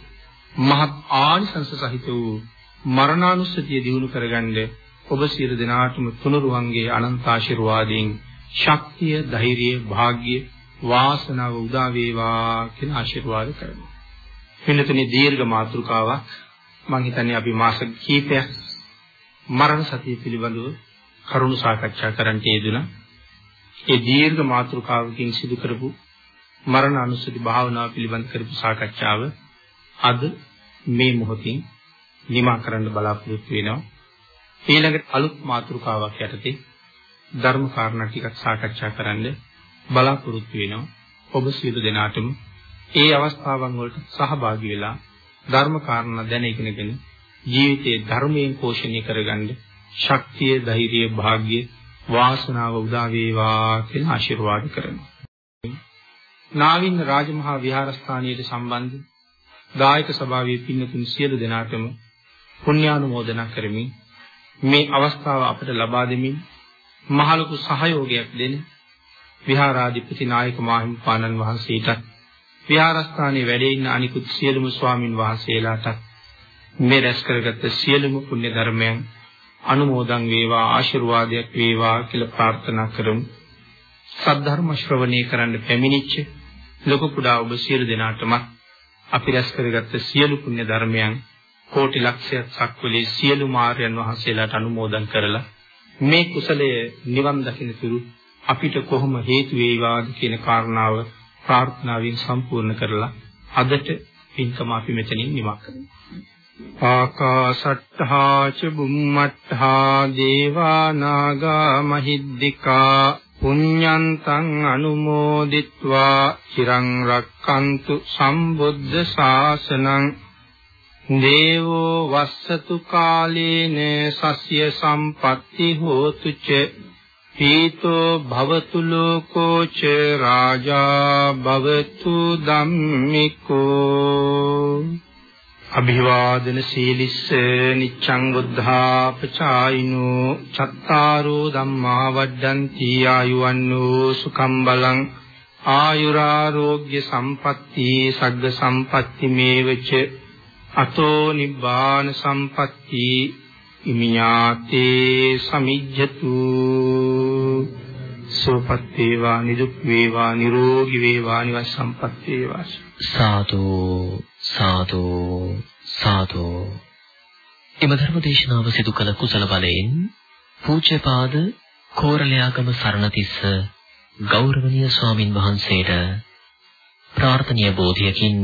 මහත් ආනිසංස සහිත වූ මරණානුස්සතිය දිනු කරගන්න ඔබ සියලු දෙනාටම තුනුරුවන්ගේ අනන්ත ආශිර්වාදයෙන් ශක්තිය, ධෛර්යය, වාග්ය, වාසනාව උදා වේවා කියන ආශිර්වාද කරනවා. වෙනතුනේ දීර්ඝ මාතෘකාවක් මම හිතන්නේ අපි මාස කිහිපයක් මරණ සතිය පිළිබඳව කරුණු සාකච්ඡා කරන්න යෙදුණා. ඒ දීර්ඝ මාතෘකාවකින් සිදු කරපු මරණ අනුස්සති භාවනාව පිළිබඳ කරපු සාකච්ඡාව අද මේ මොහොතින් නිමා කරන්න බලාපොරොත්තු වෙනවා. ඊළඟට අලුත් මාතෘකාවක් යටතේ ධර්ම කාරණා ටිකක් සාකච්ඡා කරන්න බලාපොරොත්තු වෙනවා. ඔබ සියලු දෙනාටම ඒ අවස්ථාවන් වලට සහභාගී වෙලා ධර්ම කාරණා දැන ඉගෙනගෙන ජීවිතයේ ධර්මයෙන් පෝෂණය කරගන්න ශක්තිය, ධෛර්යය, වාග්ය, වාසනාව උදා වේවා කියලා ආශිර්වාද කරනවා. නාවින් රාජමහා විහාරස්ථානයේ සම්බන්ධ දායක සභාවේ පින්නතුන් සියලු දෙනාටම පුණ්‍යානුමෝදනා කරමින් මේ අවස්ථාව අපට ලබා දෙමින් මහලොකු සහයෝගයක් දෙන විහාරාධිපති නායක මාහිමිපාණන් වහන්සේටත් විහාරස්ථානයේ වැඩ ඉන්න අනිකුත් සියලුම ස්වාමින් වහන්සේලාට මේ රැස් කරගත්ත සියලුම පුණ්‍ය ධර්මයන් අනුමෝදන් වේවා ආශිර්වාදයක් වේවා කියලා ප්‍රාර්ථනා කරමු. සද්ධර්ම ශ්‍රවණය කරන්න පැමිණිච්ච ලොකු කුඩා ඔබ සියලු දෙනාටම අපි රැස් කරගත්ත සියලු පුණ්‍ය ධර්මයන් කෝටි ලක්ෂයක් සක්වලේ සියලු මාර්යයන් වහන්සේලාට අනුමෝදන් කරලා මේ කුසලය නිවන් දකින්නතුරු අපිට කොහොම හේතු වේවාද කියන කාරණාව ප්‍රාර්ථනාවෙන් සම්පූර්ණ කරලා අදට පින්කම අපි මෙතනින් නිමා කරමු. ආකාශට්ඨා ච බුම්මට්ඨා දේවා නාග මහිද්దికා පුඤ්ඤන්තං අනුමෝදිත්වා චිරං රක්칸තු සම්බුද්ධ ශාසනං දේවෝ වස්සතු කාලේන සස්්‍ය සම්පatti හෝතු ච පීතෝ භවතු ලෝකෝ ච රාජා භවතු ධම්මිකෝ අභිවාදන සීලිස්ස නිච්ඡං බුද්ධාපචායිනෝ චත්තාරෝ ධම්මා වඩ්ඩಂತಿ ආයුවන්නෝ සුඛම් බලං ආයුරාෝග්‍ය සම්පatti සග්ග සම්පatti මේවච අතෝ නිබ්බාන සම්පatti ඉමියාතේ සමිජ්ජතු සෝපත් වේවා නිදුක් වේවා නිරෝගී වේවා නිවන් සම්පත් වේවා සාදු සාදු සාදු එම ධර්ම දේශනාව සිදු කළ කුසල බලයෙන් පූජ්‍යපාද කෝරළයාගම සරණතිස්ස ගෞරවනීය ස්වාමින් වහන්සේට ප්‍රාර්ථනීය බෝධියකින්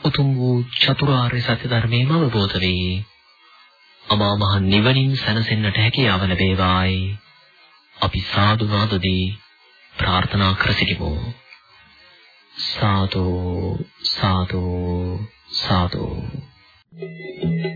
උතුම් වූ චතුරාර්ය සත්‍ය ධර්මයම අවබෝධ වේ. අමා මහ නිවනින් සැනසෙන්නට හැකියාව ලැබේවායි. අපි සාදු නාදදී ප්‍රාර්ථනා කර සිටිමු. සාදු සාදු සාදු Thank you.